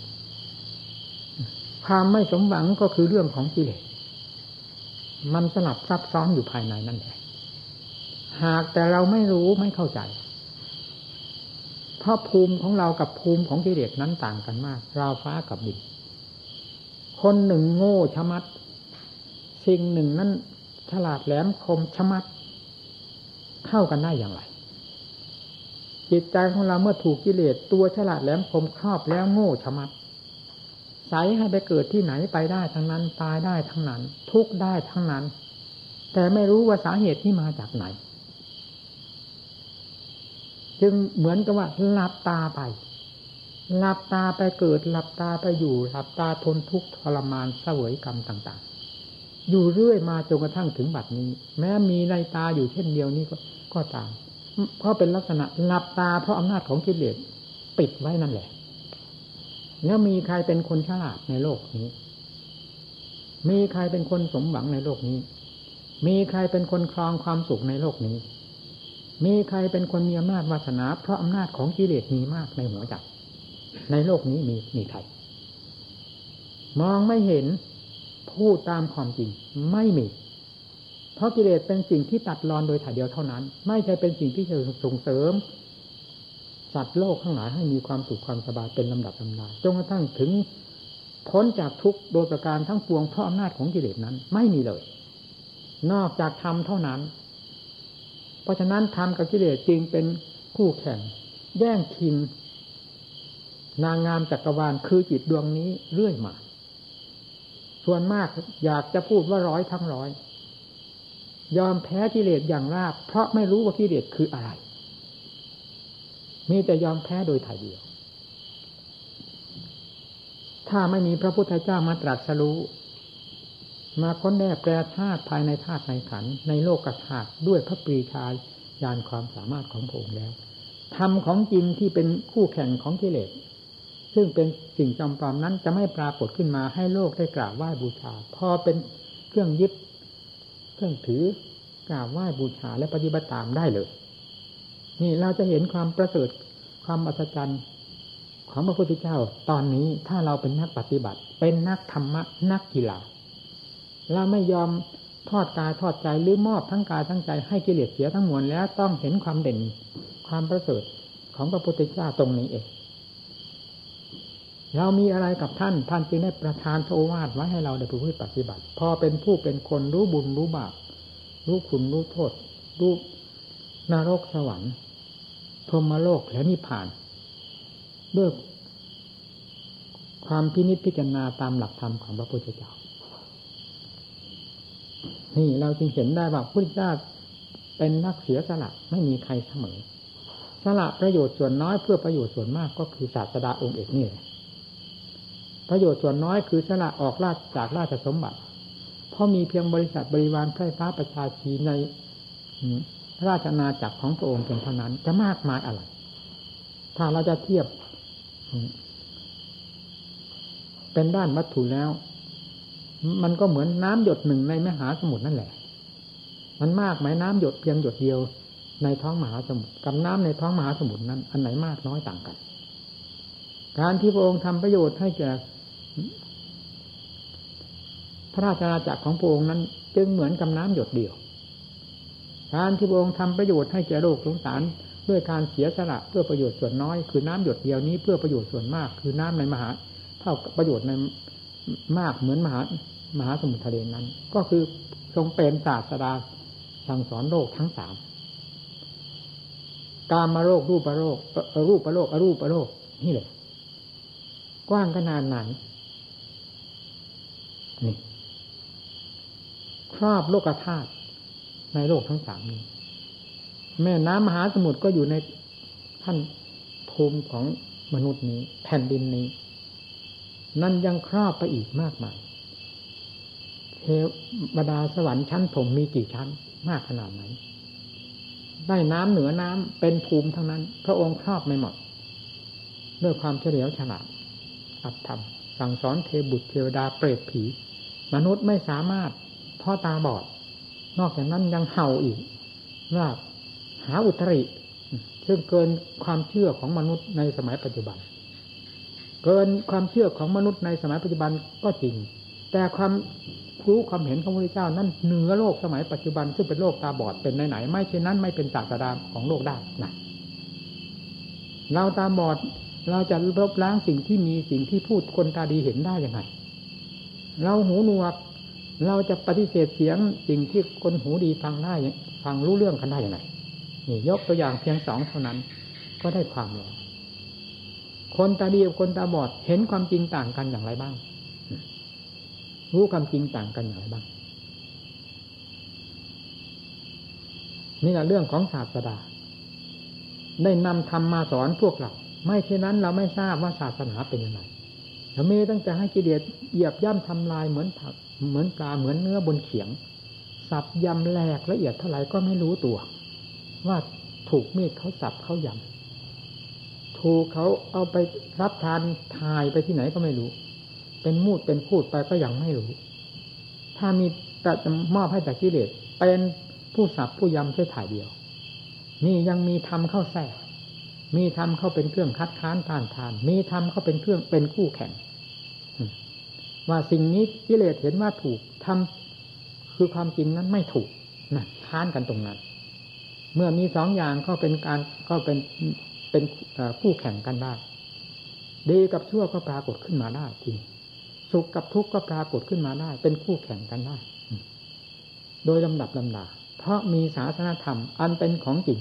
S1: ความไม่สมหวังก็คือเรื่องของกิเลสมันสลับซับซ้อนอยู่ภายในนั่นแหละหากแต่เราไม่รู้ไม่เข้าใจเพราะภูมิของเรากับภูมิของกิเลสนั้นต่างกันมาก ราวฟ้ากับดิน คนหนึ่งโง่ชะมัด สิ่งหนึ่งนั้นฉลาดแหลมคมชะมัด เข้ากันได้อย่างไร จิตใจของเราเมื่อถูกกิเลสตัวฉลาดแหลมคมครอบแล้วโง่ชะมัดใสให้ไปเกิดที่ไหนไปได้ทั้งนั้น ตายได้ทั้งนั้น ทุกได้ทั้งนั้น แต่ไม่รู้ว่าสาเหตุที่มาจากไหน จึงเหมือนกับว่าหลับตาไป หลับตาไปเกิดหลับตาไปอยู่หลับตาทนทุกข์ทรมานเสวยกรรมต่างๆ อยู่เรื่อยมาจนกระทั่งถึงบัดนี้ แม้มีในตาอยู่เช่นเดียวนี้ก็ก็ตามเพราะเป็นลักษณะหลับตาเพราะอำนาจของกิเลสปิดไว้นั่นแหละ แล้วมีใครเป็นคนฉลาดในโลกนี้ มีใครเป็นคนสมหวังในโลกนี้ มีใครเป็นคนครองความสุขในโลกนี้ มีใครเป็นคนมีอำนาจวาสนา เพราะอำนาจของกิเลสมีมากในหัวใจ ในโลกนี้มีมีใครมองไม่เห็นพูดตามความจริงไม่มี เพราะกิเลสเป็นสิ่งที่ตัดรอนโดยถ่ายเดียวเท่านั้น ไม่ใช่เป็นสิ่งที่จะส่งเสริมสัตว์โลกข้างหลายให้มีความสุขความสบายเป็นลำดับลำดาจนกระทั่งถึงพ้นจากทุกโดยประการทั้งปวงเพราะอำนาจของกิเลสนั้น ไม่มีเลย นอกจากธรรมเท่านั้น เพราะฉะนั้นธรรมกับกิเลสจึงเป็นคู่แข่ง แย่งชิง นางงามจักรวาลคือจิตดวงนี้เรื่อยมา ส่วนมากอยากจะพูดว่าร้อยทั้งร้อย ยอมแพ้กิเลสอย่างราบ เพราะไม่รู้ว่ากิเลสคืออะไร มีแต่ยอมแพ้โดยถ่ายเดียว ถ้าไม่มีพระพุทธเจ้ามาตรัสรู้ มาค้นแน่แปรธาตุภายในธาตุในขัน ในโลกธาตุด้วยพระปรีชาญาณความสามารถของพระองค์แล้วธรรมของจริงที่เป็นคู่แข่งของกิเลส ซึ่งเป็นสิ่งจำปอมนั้นจะไม่ปรากฏขึ้นมาให้โลกได้กราบไหว้บูชา พอเป็นเครื่องยึดเครื่องถือกราบไหว้บูชาและปฏิบัติตามได้เลย นี่เราจะเห็นความประเสริฐความอัศจรรย์ของพระพุทธเจ้าตอนนี้ถ้าเราเป็นนักปฏิบัติ เป็นนักธรรมะนักกีฬาเราไม่ยอมทอดกายทอดใจหรือมอบทั้งกายทั้งใจให้กิเลสเสียทั้งมวลแล้วต้องเห็นความเด่นความประเสริฐของพระพุทธเจ้าตรงนี้เอง เรามีอะไรกับท่าน ท่านจึงได้ประทานโอวาทไว้ให้เราได้ประพฤติปฏิบัติ พอเป็นผู้เป็นคนรู้บุญรู้บาปรู้คุณรู้โทษ รู้นรกสวรรค์พรหมโลกและนิพพานด้วยความพินิจพิจารณาตามหลักธรรมของพระพุทธเจ้า นี่เราจึงเห็นได้ว่าพุทธเจ้าเป็นนักเสียสละไม่มีใครเสมอ สละประโยชน์ส่วนน้อยเพื่อประโยชน์ส่วนมากก็คือศาสดาองค์เอกนี่แหละ ประโยชน์ส่วนน้อยคือสละออกราชจากราชสมบัติ เพราะมีเพียงบริษัทบริวารไพร่ฟ้าประชาชีในราชนาจักรของพระองค์เพียงเท่านั้น จะมากมายอะไร ถ้าเราจะเทียบ เป็นด้านวัตถุแล้ว มันก็เหมือนน้ำหยดหนึ่งในมหาสมุทรนั่นแหละ มันมากไหมน้ำหยดเพียงหยดเดียวในท้องมหาสมุทรกับน้ำในท้องมหาสมุทรนั้น อันไหนมากน้อยต่างกัน การที่พระองค์ทำประโยชน์ให้แก่ พระราชอาณาจักรของพระองค์นั้น จึงเหมือนกับน้ำหยดเดียว การที่พระองค์ทำประโยชน์ให้แก่โลกสงสารด้วยการเสียสละเพื่อประโยชน์ส่วนน้อย คือน้ำหยดเดียวนี้เพื่อประโยชน์ส่วนมาก คือน้ำในมหา เท่าประโยชน์ในมากเหมือนมหามหาสมุทรทะเลนั้น ก็คือทรงเป็นศาสดาสั่งสอนโลกทั้งสามกามาโรครูปโรครูปโรคอรูปโรคนี่เลยกว้างขนาดไหน นี่ครอบโลกธาตุในโลกทั้งสามนี้ แม่น้ำมหาสมุทรก็อยู่ในท่านภูมิของมนุษย์นี้แผ่นดินนี้ นั่นยังครอบไปอีกมากมายเทวดาสวรรค์ชั้นผมมีกี่ชั้นมากขนาดไหนได้น้ำเหนือน้ำเป็นภูมิทั้งนั้น พระองค์ครอบไม่หมด ด้วยความเฉลียวฉลาดอัตธรรมสั่งสอนเทบุตรเทวดาเปรตผี มนุษย์ไม่สามารถพ่อตาบอด นอกจากนั้นยังเห่าอีกว่าหาอุตริ ซึ่งเกินความเชื่อของมนุษย์ในสมัยปัจจุบัน เกินความเชื่อของมนุษย์ในสมัยปัจจุบันก็จริง แต่ความรู้ความเห็นของพระเจ้านั้นเหนือโลกสมัยปัจจุบันซึ่งเป็นโลกตาบอดเป็นไหนๆไม่เช่นนั้นไม่เป็นศาสดาของโลกได้นะเราตาบอดเราจะลบล้างสิ่งที่มีสิ่งที่พูดคนตาดีเห็นได้ยังไง เราหูหนวก เราจะปฏิเสธเสียงสิ่งที่คนหูดีฟังได้ฟังรู้เรื่องกันได้ยังไงนี่ยกตัวอย่างเพียงสองเท่านั้น ก็ได้ความแล้วคนตาดีกับคนตาบอดเห็นความจริงต่างกันอย่างไรบ้าง รู้ความจริงต่างกันอย่างไรบ้าง นี่แหละเรื่องของศาสดา ได้นำธรรมมาสอนพวกเรา ไม่เช่นนั้นเราไม่ทราบว่าศาสนาเป็นยังไง เรามีตั้งแต่ให้กิเลสเหยียบย่ำทำลายเหมือนผัก เหมือนปลาเหมือนเนื้อบนเขียง สับยำแหลกละเอียดเท่าไหร่ก็ไม่รู้ตัว ว่าถูกมีดเขาสับเขายำถูกเขาเอาไปรับทานทายไปที่ไหนก็ไม่รู้ เป็นมูดเป็นพูดไปก็ยังไม่รู้ ถ้ามีแต่มอบให้แต่กิเลสเป็นผู้สับผู้ยำแค่ถ่ายเดียว นี่ยังมีทำเข้าแทรก มีธรรมเข้าเป็นเครื่องคัดค้านต้านทาน มีธรรมเข้าเป็นเครื่องเป็นคู่แข่ง ว่าสิ่งนี้กิเลสเห็นว่าถูกทำคือความจริงนั้นไม่ถูกนะค้านกันตรงนั้น เมื่อมีสองอย่างก็เป็นการก็เป็นเป็นคู่แข่งกันได้ดีกับชั่วก็ปรากฏขึ้นมาได้ทีสุขกับทุกข์ก็ปรากฏขึ้นมาได้ เป็นคู่แข่งกันได้ โดยลำดับลำดาเพราะมีศาสนธรรม อันเป็นของจริง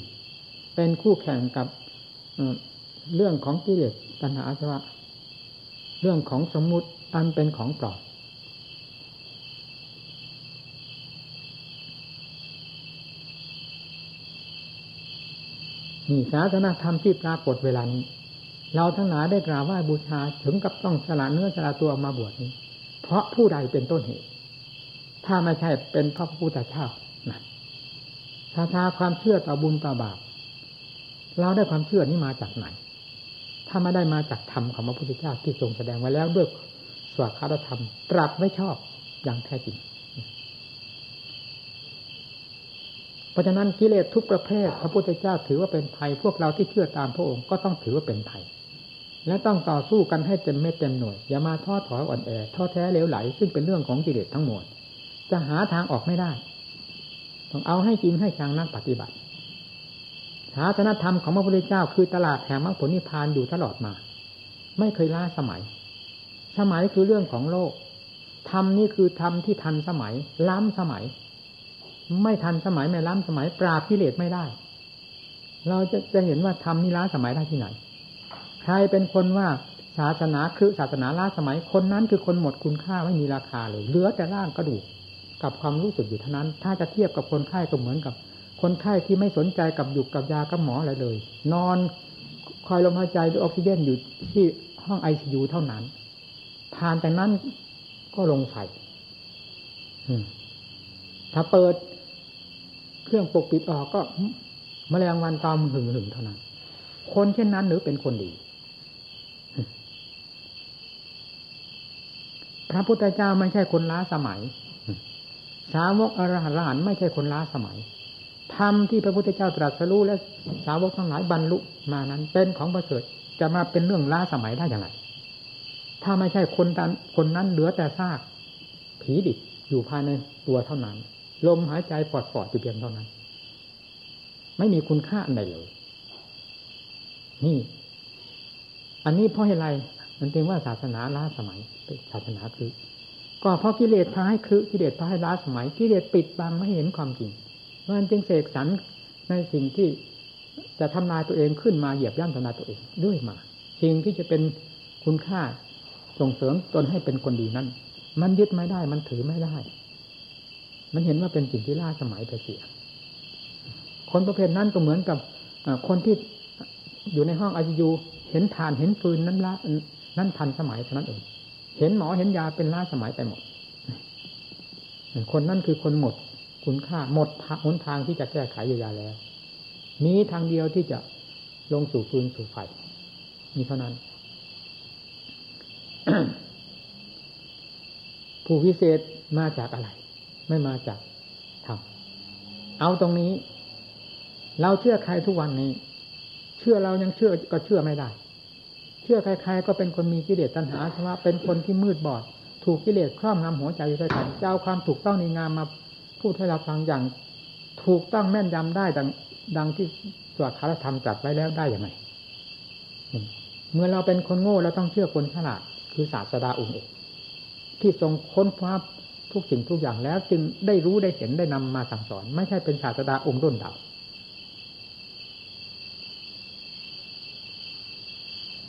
S1: เป็นคู่แข่งกับ เรื่องของกิเลสตัณหาสวะเรื่องของสมมุติอันเป็นของปลอมนี่ศาสนาธรรมที่ปรากฏเวลานี้ เราทั้งหลายได้กราบไหว้บูชาถึงกับต้องสละเนื้อสละตัวมาบวชนี้ เพราะผู้ใดเป็นต้นเหตุ ถ้าไม่ใช่เป็นพระพุทธเจ้านะถ้าทาความเชื่อต่อบุญต่อบาป เราได้ความเชื่อนี้มาจากไหน ถ้าไม่ได้มาจากธรรมของพระพุทธเจ้าที่ทรงแสดงไว้แล้วด้วยสวดคารธรรมตรัสไม่ชอบอย่างแท้จริง เพราะฉะนั้นกิเลสทุกประเภท พระพุทธเจ้าถือว่าเป็นภัย พวกเราที่เชื่อตามพระองค์ก็ต้องถือว่าเป็นภัย และต้องต่อสู้กันให้เต็มเม็ดเต็มหน่วย อย่ามาท้อถอยอ่อนแอท้อแท้เลวไหล ซึ่งเป็นเรื่องของกิเลสทั้งหมด จะหาทางออกไม่ได้ ต้องเอาให้จริงให้จังนักปฏิบัติ ศาสนธรรมของพระพุทธเจ้าคือตลาดแห่งมรรคผลนิพพานอยู่ตลอดมา ไม่เคยล้าสมัย สมัยคือเรื่องของโลกธรรมนี่คือธรรมที่ทันสมัย ล้ำสมัย ไม่ทันสมัยไม่ล้ำสมัย ปราบกิเลสไม่ได้ เราจะจะเห็นว่าธรรมนี่ล้าสมัยได้ที่ไหน ใครเป็นคนว่าศาสนาคือศาสนาล้าสมัยคนนั้นคือคนหมดคุณค่าไม่มีราคาเลยเหลือแต่ร่างกระดูกกับความรู้สึกอยู่เท่านั้น ถ้าจะเทียบกับคนไข้ก็เหมือนกับ คนไข้ที่ไม่สนใจกับหยุกกับยากับหมออะไรเลย นอนคอยลมหายใจด้วยออกซิเจนอยู่ที่ห้องไอซียูเท่านั้น ผ่านจากนั้นก็ลงใส่ถ้าเปิด เครื่องปกปิดออกก็มแมลงวันตอมหึงหึงเท่านั้น คนเช่นนั้นหรือเป็นคนดี พระพุทธเจ้าไม่ใช่คนล้าสมัย สาวกอรหันต์ไม่ใช่คนล้าสมัย ธรรมที่พระพุทธเจ้าตรัสรู้และสาวกทั้งหลายบรรลุมานั้น เป็นของประเสริฐจะมาเป็นเรื่องล้าสมัยได้อย่างไรถ้าไม่ใช่คนนั้นคนนั้นเหลือแต่ซาก ผีดิบอยู่ภายในตัวเท่านั้น ลมหายใจปอดปอดอยู่เพียงเท่านั้น ไม่มีคุณค่าอันใดเลย นี่ อันนี้เพราะอะไรมันเป็นว่าศาสนาล้าสมัยศาสนาคือ ก็เพราะกิเลสพาให้คือกิเลสพาให้ล้าสมัยกิเลสปิดบังไม่เห็นความจริง มันจึงเสกสรรในสิ่งที่จะทำลายตัวเองขึ้นมาเหยียบย่ำทำลายตัวเองด้วยมา สิ่งที่จะเป็นคุณค่าส่งเสริมตนให้เป็นคนดีนั้น มันยึดไม่ได้มันถือไม่ได้ มันเห็นว่าเป็นสิ่งที่ล่าสมัยไปเสีย คนประเภทนั้นก็เหมือนกับคนที่อยู่ในห้องไอซียูเห็นฐานเห็นฟืนนั้นละนั่นทันสมัยเท่านั้นเอง เห็นหมอเห็นยาเป็นล่าสมัยไปหมด คนนั่นคือคนหมด คุณค่าหมดหนทางที่จะแก้ไขเยียวยาแล้ว มีทางเดียวที่จะลงสู่ฟืนสู่ไฟมีเท่านั้น ผู้พิเศษมาจากอะไร ไม่มาจากธรรมเอาตรงนี้ เราเชื่อใครทุกวันนี้ เชื่อเรายังเชื่อก็เชื่อไม่ได้ เชื่อใคร ๆ ก็เป็นคนมีกิเลสตัณหาใช่ไหมเป็นคนที่มืดบอด ถูกกิเลสครอบงำหัวใจอยู่ด้วยกันเจ้าความถูกต้องในงามมา พูดให้เราฟังอย่างถูกต้องแม่นยำได้ดังดังที่สวดคารธรรมจัดไว้แล้วได้อย่างไรเมื่อเราเป็นคนโง่เราต้องเชื่อคนฉลาดคือศาสดาองค์เอกที่ทรงค้นคว้าทุกสิ่งทุกอย่างแล้ว จึงได้รู้ได้เห็นได้นำมาสั่งสอน ไม่ใช่เป็นศาสดาองค์รุ่นเดา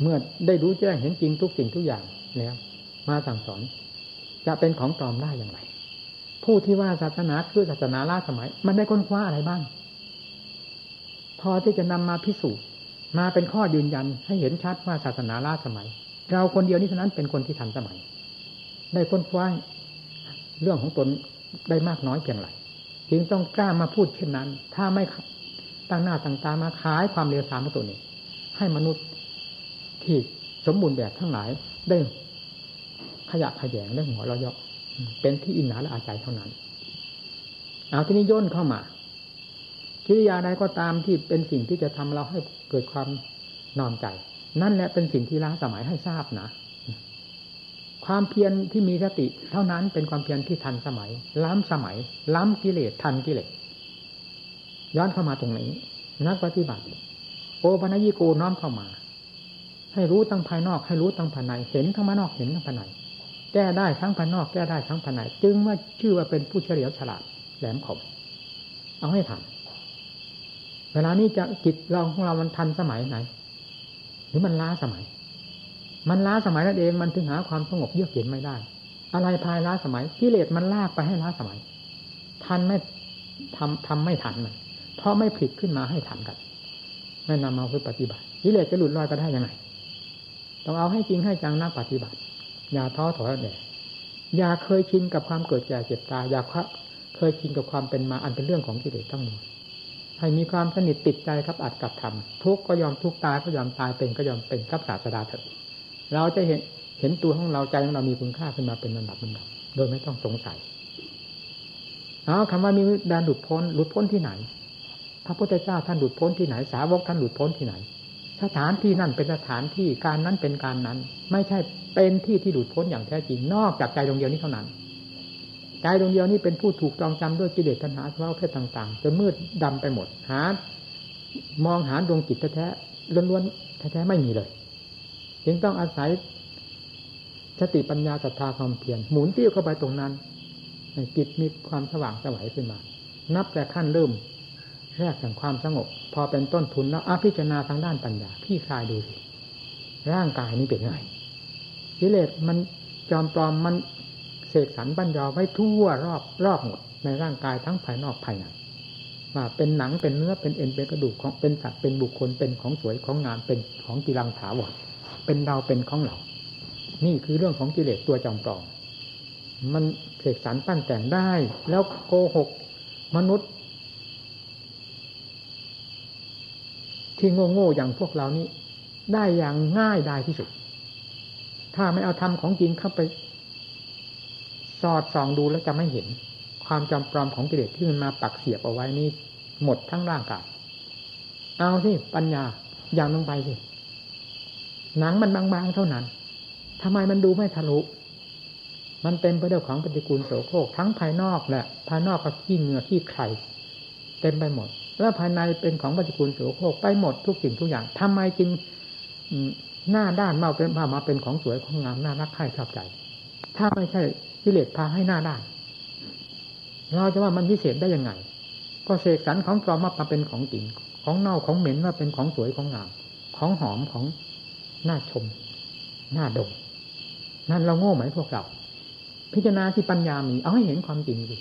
S1: เมื่อได้รู้แจ้งเห็นจริงทุกสิ่งทุกอย่างแล้ว มาสั่งสอน จะเป็นของปลอมได้อย่างไร ผู้ที่ว่าศาสนาคือศาสนาล้าสมัย มันได้ค้นคว้าอะไรบ้าง
S2: พอที่จะนำมาพิสูจน์มาเป็นข้อยืนยันให้เห็นชัดว่าศาสนาล้าสมัย เราคนเดียวนี้เท่านั้นเป็นคนที่ทันสมัย ได้ค้นคว้าเรื่องของตนได้มากน้อยเพียงไรจึงต้องกล้ามาพูดเช่นนั้น ถ้าไม่ตั้งหน้าตั้งตามาขายความเลวทรามของตัวเองให้มนุษย์ที่สมบูรณ์แบบทั้งหลายได้ขยะขยงได้หัวเราะเยาะ เป็นที่อินหนาและอาใจเท่านั้น เอาที่นี้ย่นเข้ามากิริยาใดก็ตามที่เป็นสิ่งที่จะทำเราให้เกิดความนอนใจ นั่นแหละเป็นสิ่งที่ล้าสมัยให้ทราบนะ ความเพียรที่มีสติ เท่านั้นเป็นความเพียรที่ทันสมัย ล้ำสมัย ล้ำกิเลสทันกิเลสย้อนเข้ามาตรงนี้นักปฏิบัติ โอปัญญิโกน้อมเข้ามา ให้รู้ทั้งภายนอก ให้รู้ทั้งภายใน เห็นทั้งภายนอกเห็นทั้งภายใน แก้ได้ทั้งภายนอกแก้ได้ทั้งภายในจึงว่าชื่อว่าเป็นผู้เฉลียวฉลาดแหลมคมเอาให้ทันเวลานี้จะจิตเราของเรามันทันสมัยไหน หรือมันล้าสมัย มันล้าสมัยนั่นเองมันถึงหาความสงบเยือกเย็นไม่ได้ อะไรภายล้าสมัยกิเลสมันลากไปให้ล้าสมัย ทันไม่ทำทำไม่ทันมันเพราะไม่ผิดขึ้นมาให้ทันกันไม่นำมาเพื่อปฏิบัติกิเลสจะหลุดลอยก็ได้ยังไงต้องเอาให้จริงให้จังนักปฏิบัติ อย่าท้อถอยแน่อย่าเคยชินกับความเกิดแก่เจ็บตายอย่าเคยชินกับความเป็นมาอันเป็นเรื่องของกิเลสทั้งหมดให้มีความสนิทติดใจครับอัดกับธรรมทุกก็ยอมทุกตายก็ยอมตายเป็นก็ยอมเป็นครับศาสดาเถิดเราจะเห็นเห็นตัวของเราใจของเรามีคุณค่าขึ้นมาเป็นลำดับลำดับโดยไม่ต้องสงสัยเอาคำว่ามีแดนหลุดพ้นหลุดพ้นที่ไหน พระพุทธเจ้าท่านหลุดพ้นที่ไหน สาวกท่านหลุดพ้นที่ไหน สถานที่นั่นเป็นสถานที่การนั้นเป็นการนั้น ไม่ใช่เป็นที่ที่หลุดพ้นอย่างแท้จริงนอกจากใจดวงเดียวนี้เท่านั้น ใจดวงเดียวนี้เป็นผู้ถูกจองจำด้วยกิเลสตัณหาสภาวะเพศต่างๆจนมืดดำไปหมดหามองหาดวงจิตแท้ๆล้วนๆแท้ๆไม่มีเลย จึงต้องอาศัยสติปัญญาศรัทธาความเพียรหมุนติ้วเข้าไปตรงนั้นจิตมีความสว่างสวัยขึ้นมา นับแต่ขั้นเริ่ม แรกแห่งความสงบ พอเป็นต้นทุนแล้วอภิจารณาทางด้านปัญญาพี่คลายดูสิร่างกายนี้เป็นไงกิเลสมันจอมปลอมมันเสกสรรบัญญาไว้ทั่วรอบรอบหมดในร่างกายทั้งภายนอกภายในว่าเป็นหนังเป็นเนื้อเป็นเอ็นเป็นกระดูกของเป็นสัตว์เป็นบุคคลเป็นของสวยของงามเป็นของกีรังถาวรเป็นเราเป็นของเรา นี่คือเรื่องของกิเลสตัวจอมปลอมมันเสกสรรปั้นแต่งได้ แล้วโกหกมนุษย์ ที่โง่โง่อย่างพวกเรานี้ ได้อย่างง่ายได้ที่สุด ถ้าไม่เอาทำของจริงเข้าไป สอดส่องดูแล้วจะไม่เห็น ความจำปลอมของกิเลสที่มันมาปักเสียบเอาไว้นี่หมดทั้งร่างกายเอาสิปัญญาอย่างลงไปสิหนังมันบางๆเท่านั้นทำไมมันดูไม่ทะลุ มันเต็มไปด้วยของปฏิกูลโสโครกทั้งภายนอกแหละภายนอกก็ขี้เงือขี้ไข่เต็มไปหมด แล้วภายในเป็นของปฏิกูลโสโครกไปหมดทุกสิ่งทุกอย่างทำไมจึงหน้าด้านมาเป็นมามาเป็นของสวยของงามน่ารักใคร่ชอบใจ ถ้าไม่ใช่กิเลสพาให้หน้าด้านเราจะว่ามันพิเศษได้ยังไง ก็เสกสรรของปลอมมาเป็นของจริง ของเน่าของเหม็นว่าเป็นของสวยของงาม ของหอมของน่าชมน่าดมนั่นเราโง่ไหมพวกเรา พิจารณาที่ปัญญามีเอาให้เห็นความจริงสิ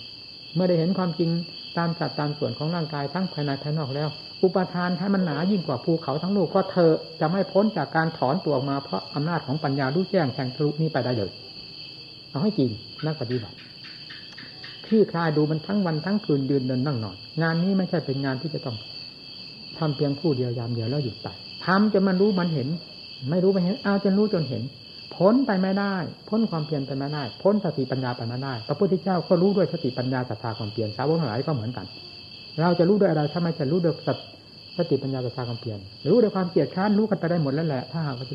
S2: เมื่อได้เห็นความจริง ตามจัดตามส่วนของร่างกายทั้งภายในภายนอกแล้ว อุปทานให้มันหนายิ่งกว่าภูเขาทั้งโลกก็เธอจะไม่พ้นจากการถอนตัวออกมาเพราะอำนาจของปัญญารู้แจ้งแทงทะลุนี้ไปได้เลยเอาให้จริงนักปฏิบัติที่คลายดูมันทั้งวันทั้งคืนเดืนเดินนั่งนอน งานนี้ไม่ใช่เป็นงานที่จะต้องทำเพียงคู่เดียวยามเดียวแล้วหยุดไปทำจนมันรู้มันเห็น ไม่รู้ไม่เห็นเอาจนรู้จนเห็น พ้นไปไม่ได้ พ้นความเพียรไปไม่ได้ พ้นสติปัญญาไปไม่ได้ พระพุทธเจ้าก็รู้ด้วยสติปัญญาศรัทธาความเพียรสาวกทั้งหลายก็เหมือนกัน เราจะรู้ด้วยอะไรถ้าไม่จะรู้ด้วยสติปัญญาศรัทธาความเพียรรู้ด้วยความเกลียดค้านรู้กันไปได้หมดแล้วแหละ ถ้าหากว่า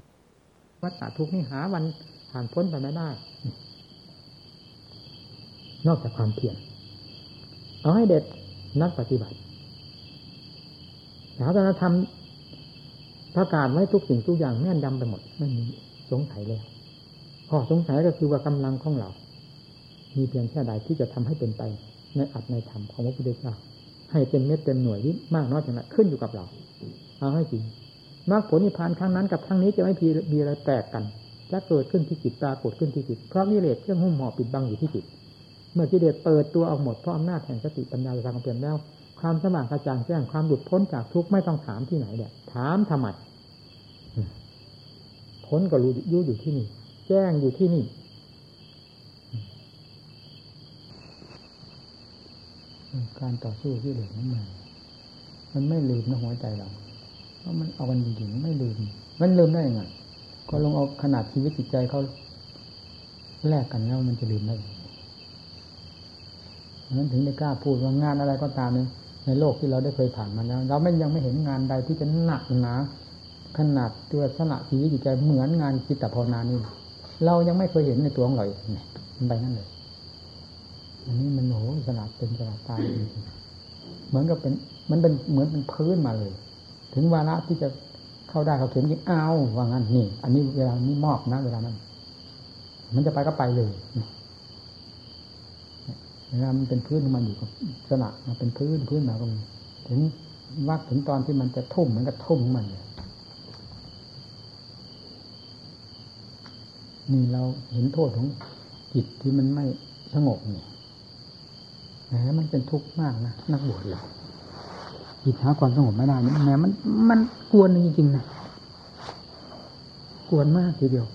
S2: วัฏฏะทุกนี่หาวันผ่านพ้นไปไม่ได้ นอกจากความเพียรเอาให้เด็ดนักปฏิบัติศาสนาธรรมประกาศไว้ทุกสิ่งทุกอย่างแม่นยำไปหมดไม่มี สงสัยเลยข้อสงสัยก็คือว่ากำลังของเรา มีเพียงแค่ใดที่จะทำให้เป็นไป ในอัตในธรรมของพระพุทธเจ้าให้เป็นเม็ดเต็มหน่วยที่มากน้อยอย่างไรขึ้นอยู่กับเรา เอาให้จริงมรรคผลนิพพานครั้งนั้นกับครั้งนี้จะไม่มีอะไรแตกกันจะเกิดขึ้นที่จิตปรากฏขึ้นที่จิตเพราะนิเลศเครื่องหุ้มห่อปิดบังอยู่ที่จิต เมื่อกิเลสเปิดตัวออกหมดเพราะอำนาจแห่งสติปัญญาทางความเปลี่ยนแล้ว ความสว่างกระจ่างแจ้งความหลุดพ้นจากทุกข์ไม่ต้องถามที่ไหนเดี่ยถามทำไม พ้นก็รู้ยุ่อยู่ที่นี่ แจ้งอยู่ที่นี่ การต่อสู้ที่เหลือนั้นมามันไม่ลืมนะหัวใจเราเพราะมันเอากันจริงๆไม่ลืม มันลืมได้ยังไงก็ลงเอาขนาดชีวิตจิตใจเขาแลกกันแล้วมันจะลืมได้นั้นถึงได้กล้าพูดว่างานอะไรก็ตามในในโลกที่เราได้เคยผ่านมาแล้ว เราไม่ยังไม่เห็นงานใดที่จะหนักหนา ขนาดตัวสละชีวิตจิตใจเหมือนงานจิตตภาวนานี่เรายังไม่เคยเห็นในตัวของเราเนี่ยมันไปนั่นเลย อันนี้มันโหสลัดเป็นสลัดตายเหมือนกับเป็น มันเป็นเหมือนเป็นพื้นมาเลย ถึงวาระที่จะเข้าได้เขาเข็มยิ่งเอาว่างั้นนี่ อันนี้เวลานี้มอบนะเวลานั้น มันจะไปก็ไปเลยเวลามันเป็นพื้นมันอยู่กับสลักมันเป็นพื้นพื้นมาก็มีถึงวักถึงตอนที่มันจะทุ่มมันก็ทุ่มมันเลย นี่เราเห็นโทษของจิตที่มันไม่สงบนี่แหมมันเป็นทุกข์มากนะนักบวชเราจิตหาความสงบไม่ได้แหมมันมันกวนจริงๆนะกวนมากทีเดียว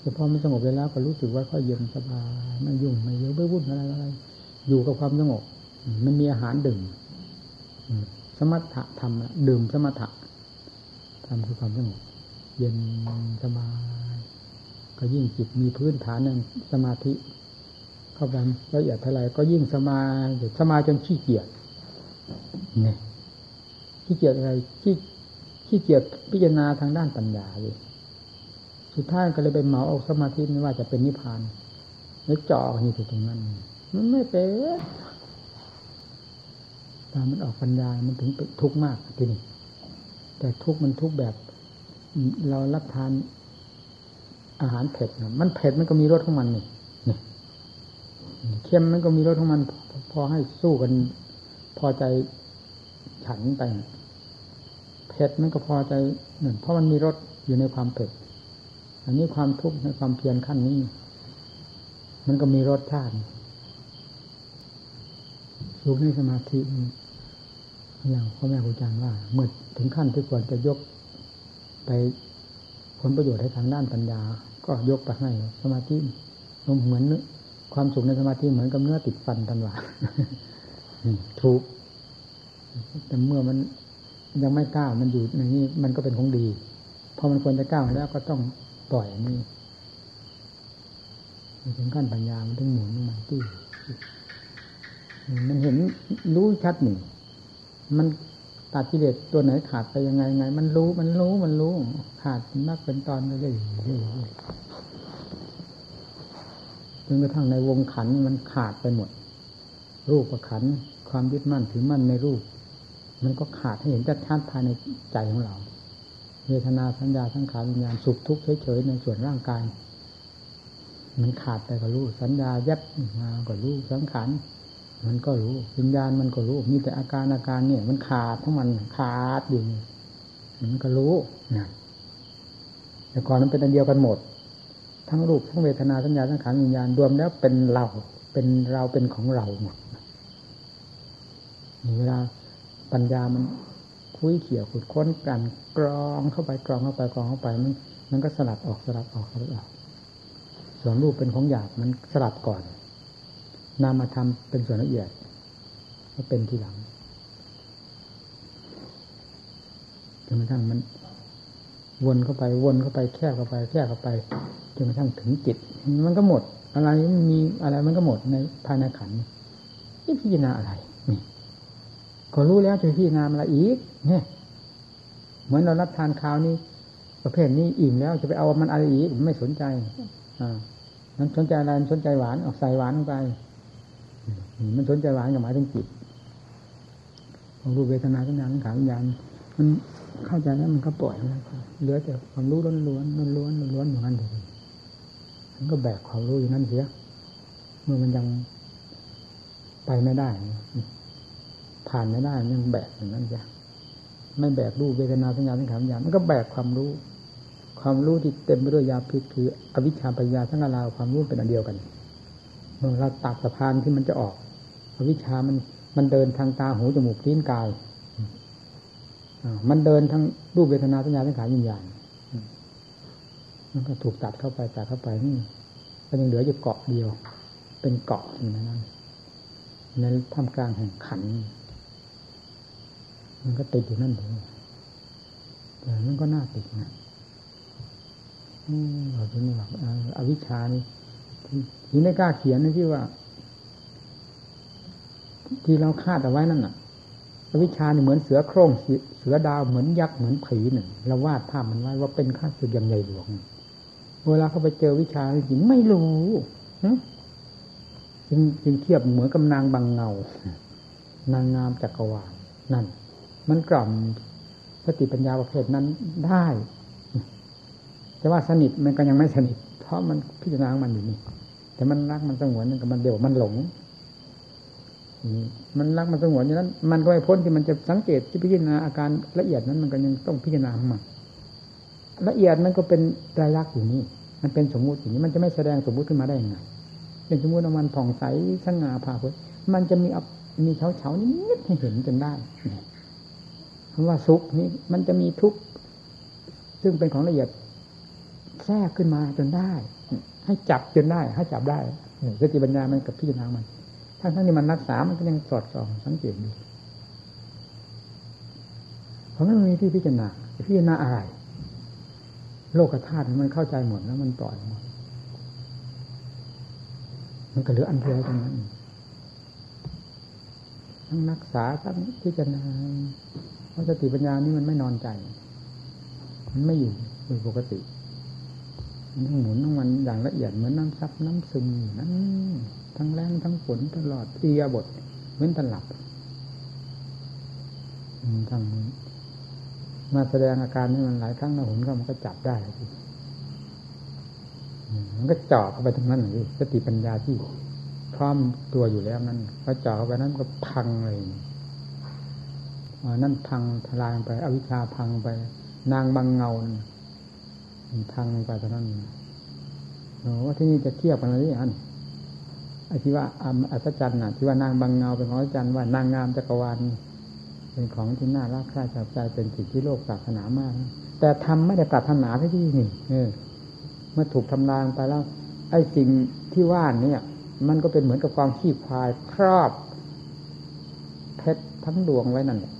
S2: แต่พอมันสงบไปแล้วก็รู้สึกว่าค่อยเย็นสบายไม่ยุ่งไม่เยอะไม่วุ่นอะไรอะไรอยู่กับความสงบมันมีอาหารดื่มสมถะทำดื่มสมถะทำคือความสงบ เย็นสบาย ก็ยิ่งจิตมีพื้นฐานในสมาธิ เข้าไปละเอียดเท่าไรก็ยิ่งสมาสมาจนขี้เกียจเนี่ยขี้เกียจอะไรขี้ขี้เกียจพิจารณาทางด้านปัญญาเลยสุดท้ายก็เลยไปเหมาเอาสมาธิไม่ว่าจะเป็นนิพพานแล้วจ่ออยู่ตรงนั้น มันไม่เป็นตามันออกปัญญา มันถึงทุกข์มากทีนี้แต่ทุกข์มันทุกข์แบบ เรารับทานอาหารเผ็ดมันเผ็ดมันก็มีรสของมันนี่นี่เค็มมันก็มีรสของมัน พอให้สู้กัน พอใจฉันไปเผ็ดมันก็พอใจหนึ่งเพราะมันมีรสอยู่ในความเผ็ด อันนี้ความทุกข์ในความเพียรขั้นนี้ มันก็มีรสชาติสุขในสมาธิอย่างพ่อแม่ครูอาจารย์ว่า เมื่อถึงขั้นที่ควรจะยก ไปผลประโยชน์ให้ทางด้านปัญญา ก็ยกไปให้สมาธิมันเหมือนความสุขในสมาธิเหมือนกับเนื้อติดฟันทันว่าถูกแต่เมื่อมันยังไม่ก้าวมันอยู่ในนี้มันก็เป็นของดีพอมันควรจะก้าวแล้วก็ต้องปล่อยนี่ถึงขั้นปัญญามันถึงหมุนมันที่มันเห็นรู้ชัดหนึ่งมัน ตัดกิเลสตัวไหนขาดไปยังไงไง มันรู้มันรู้มันรู้ ขาดนักเป็นตอนเรื่อยจนกระทั่งในวงขันมันขาดไปหมด รูปประขัน ความยึดมั่นถือมั่นในรูป มันก็ขาดให้เห็นชัดๆภายในใจของเราเวทนาสัญญาสังขารวิญญาณสุขทุกข์เฉยๆในส่วนร่างกาย มันขาดไปก็รู้สัญญายับมาก็รู้สังขาร มันก็รู้วิญญาณมันก็รู้มีแต่อาการอาการเนี่ย มันขาดของมันขาดอยู่มันก็รู้นะแต่ก่อนมันเป็นอันเดียวกันหมด ทั้งรูปทั้งเวทนาสัญญาสังขารวิญญาณรวมแล้วเป็นเราเป็นเราเป็นของเราหมดเวลาปัญญามันคุยเขี่ยขุดค้นกันกรองเข้าไปกรองเข้าไปกรองเข้าไปมันมันก็สลัดออกสลัดออกสลัดออกส่วนรูปเป็นของหยาบมันสลัดก่อน นามธรรมเป็นส่วนละเอียดก็เป็นทีหลังจนกระทั่งมัน วนเข้าไปวนเข้าไปแคบเข้าไปแคบเข้าไปจนกระทั่งถึงจิต มันก็หมด อะไรมีอะไรมันก็หมดในภายในขันนี่พิจารณาอะไรนี่ก็รู้แล้วจะพิจารณาอะไรอีก เนี่ย เหมือนเรารับทานข้าวนี่ประเภทนี้อิ่มแล้วจะไปเอามันอะไรอีกไม่สนใจ อ่ามันสนใจอะไรมันสนใจหวานออกใส่หวานลงไป มันสนใจหวานกับหมายถึงจิตของรูปเวทนาสัญญาสังขารวิญญาณมันเข้าใจแล้วมันก็ปล่อยมันเหลือแต่ความรู้ล้วนล้วนล้วนล้วนอย่างนั้นเองมันก็แบกความรู้อย่างนั้นเสียเมื่อมันยังไปไม่ได้ ผ่านไม่ได้ยังแบกอย่างนั้นจ้ะไม่แบกรูปเวทนาสัญญาสังขารวิญญาณมันก็แบกความรู้ ความรู้ที่เต็มไปด้วยยาพิษคือ อวิชชาปัญญาทั้งอาราความรู้เป็นอันเดียวกัน เราตัดสะพานที่มันจะออกอวิชามัน
S1: มันเดินทางตาหูจมูกลิ้นกายมันเดินทั้งรูปเวทนาสัญญาสังขารวิญญาณมันก็ถูกตัดเข้าไปตัดเข้าไปนี่ก็ยังเหลืออยู่เกาะเดียว เป็นเกาะอย่นั้นในท่ามกลางแห่งขัน มันก็ติดอยู่นั่นเองแต่มันก็น่าติดนะเราจะนี่ว่าอวิชานี่ ที่ไม่กล้าเขียนนะที่ว่า ที่เราคาดเอาไว้นั่นน่ะวิชานี่เหมือนเสือโคร่งเสือดาวเหมือนยักษ์เหมือนผีหนึ่งเราวาดภาพมันไว้ว่าเป็นข้าศึกย่างใหญ่หลวงเวลาเขาไปเจอวิชาจริงไม่รู้จึงจึงเทียบเหมือนกับนางบางเงา นางงามจักรวาลนั่น มันกล่อมสติปัญญาประเภทนั้นได้แต่ว่าสนิทมันก็ยังไม่สนิท เพราะมันพิจารณามันอยู่นี่ แต่มันรักมันสงวนมันก็มันเดียวมันหลงมันรักมันสงวนอย่างนั้น มันก็ไม่พ้นที่มันจะสังเกตที่พิจารณาอาการละเอียดนั้นมันก็ยังต้องพิจารณาของมันละเอียดมันก็เป็นรายลักษณ์อยู่นี่มันเป็นสมมุติอย่างนี้มันจะไม่แสดงสมมุติขึ้นมาได้ยังไงเป็นสมมุติมันผ่องใสสง่าผ่าเผยมันจะมีมีเฉาเฉานิดให้เห็นจนได้คำว่าสุขนี่มันจะมีทุกข์ซึ่งเป็นของละเอียดแทรกขึ้นมาจนได้ ให้จับจนได้ ให้จับได้สติปัญญามันกับพิจารณามันทั้งทั้งที่มันรักษา มันก็ยังสอดส่องสังเกตดูเพราะมันมีที่พิจารณาพิจารณาอะไร โลกธาตุมันเข้าใจหมดแล้วมันปล่อยหมด มันก็เหลืออันเดียวตรงนั้นทั้งรักษาทั้งพิจารณาเพราะสติปัญญานี่มันไม่นอนใจ มันไม่อยู่โดยปกติ มันหมุนทั้งวันอย่างละเอียดเหมือนน้ำซับน้ำซึมนั้นทั้งแรงทั้งฝนตลอดเอียบทเว้นตลับทั้งมาแสดงอาการนี้มันหลายครั้งนะผมก็มันก็จับได้ทีมันก็เจาะเข้าไปตรงนั้นเลยสติปัญญาที่พร้อมตัวอยู่แล้วนั้นพอเจาะเข้าไปนั้นก็พังเลยนั่นพังทลายไป อวิชชาพังไป นางบางเงา พังไปตอนนั้นว่าที่นี่จะเทียบกันอะไรอันไอ้ที่ว่าอัศจรรย์น่ะ ที่ว่านางบางเงาเป็นของอัศจรรย์ว่านางงามจักรวาลเป็นของที่น่ารักใคร่จับใจเป็นสิ่งที่โลกปรารถนามาก แต่ทำไม่ได้ปรารถนาที่ที่นี่เออเมื่อถูกทำลายไปแล้ว ไอ้สิ่งที่ว่านี่มันก็เป็นเหมือนกับความขี้ควายครอบเพชรทั้งดวงไว้นั่นแหละ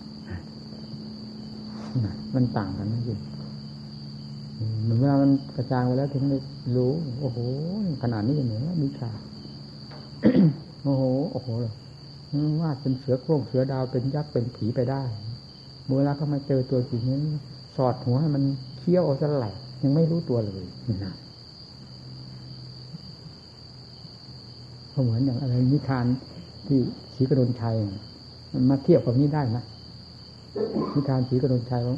S1: มันต่างกันนะจิเหมือน เวลามันกระจางไปแล้วถึงได้รู้ โอ้โห ขนาดนี้เหนือมิชาโอ้โห โอ้โหเลยว่าเป็นเสือโคร่งเสือดาวเป็นยักษ์เป็นผีไปได้เวลาเขามาเจอตัวจริงนี้สอดหัวให้มันเคี้ยวเอาซะไหลยังไม่รู้ตัวเลยนะก็เหมือนอย่างอะไรนิทานที่ชีกระดนชัยมันมาเทียบกับนี้ได้นะนิทานชีกระดนชัยว่า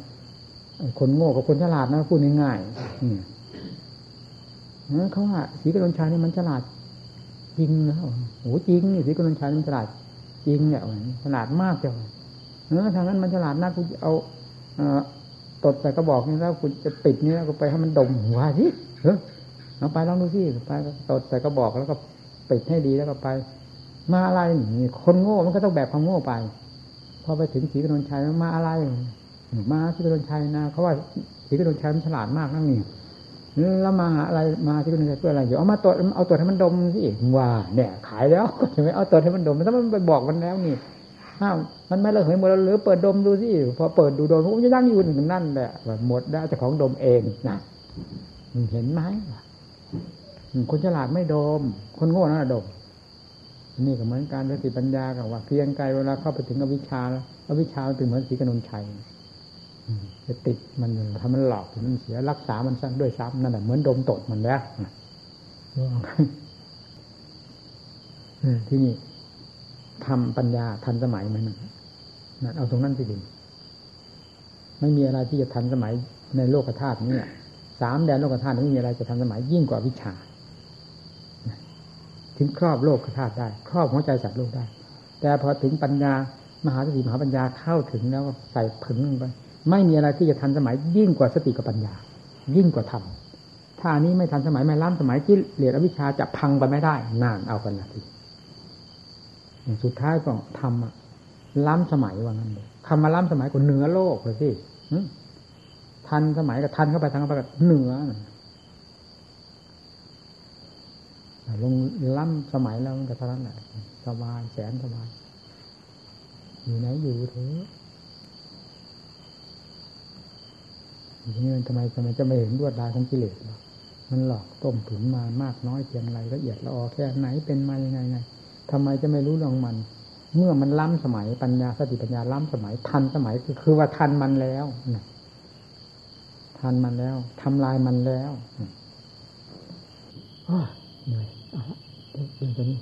S1: คนโง่กับคนฉลาดนะพูดง่ายๆเนี่ยเขาว่าสีกระดนชัยนี่มันฉลาดจริงแล้วโอ้จริงนี่สีกระดนชัยมันฉลาดจริงเนี่ยฉลาดมากจ้ะเออทางนั้นมันฉลาดนะคุณเอาตดใส่กระบอกนี่แล้วคุณจะปิดนี่แล้วก็ไปให้มันดมหัวสิเออเอาไปลองดูสิไปตดใส่กระบอกแล้วก็ปิดให้ดีแล้วก็ไป มาอะไรนี่คนโง่มันก็ต้องแบบความโง่ไป พอไปถึงศรีกนนชัยมาอะไร มาศรีกนนชัยนะเขาว่าศรีกนนชัยมันฉลาดมากนั่งนี่แล้วมาอะไรมาที่คุณจะเพื่ออะไรเดี๋ยวเอามาตรวจเอาตรวจให้มันดมสิว่าเนี่ยขายแล้วใช่ไหมเอาตรวจให้มันดมถ้ามันไปบอกมันแล้วนี่ห้ามมันไม่ละเหยหมดแล้วหรือเปิดดมดูสิพอเปิดดูดมมันจะนั่งอยู่ถึงนั่นแหละหมดได้แต่ของดมเองนะเห็นไหมคนฉลาดไม่ดม คนโง่นั่นดมนี่ก็เหมือนการสติปัญญากับว่าเพียงไกลเวลาเข้าไปถึงอวิชชาแล้วอวิชชาเป็นเหมือนสีกนนชัย จะติดมันทำมันหลอกมันเสียรักษามันซ้ำด้วยซ้ำนั่นแหละเหมือนดมตดมันแล้วที่นี่ทำปัญญาทันสมัยมันนั่นเอาตรงนั้นสิดิไม่มีอะไรที่จะทันสมัยในโลกธาตุนี้สามแดนโลกธาตุไม่มีอะไรจะทันสมัยยิ่งกว่าวิชาถึงครอบโลกธาตุได้ ครอบหัวใจสัตว์โลกได้ แต่พอถึงปัญญามหาสติมหาปัญญาเข้าถึงแล้วใส่ผึ่งลงไป ไม่มีอะไรที่จะทันสมัยยิ่งกว่าสติกับปัญญา ยิ่งกว่าธรรมถ้านี้ไม่ทันสมัยไม่ล้ำสมัยที่เรียนอวิชชาจะพังไปไม่ได้นานเอากันนาทีสุดท้ายก็ทำล้ำสมัยว่างั้นเลยคำมาล้ำสมัยก็เหนือโลกเลยสิทันสมัยกับทันเข้าไปทางเข้าไปกับเหนือลงล้ำสมัยแล้วมันก็เท่านั้นแหละสบายแสนสบายอยู่ไหนอยู่เถอะ ทีนี้ทำไมทำไมจะไม่เห็นลวดลายของกิเลสหรอมันหลอกต้มผืนมามากน้อยเพียงไรละเอียดละออแค่ไหนเป็นมายังไงไงทำไมจะไม่รู้เรื่องมัน เมื่อมันล้ำสมัยปัญญาสติปัญญาล้ำสมัยทันสมัยคือคือว่าทันมันแล้วนทันมันแล้วทำลายมันแล้วเหนื่อยอะเดี๋ยวตัวนี้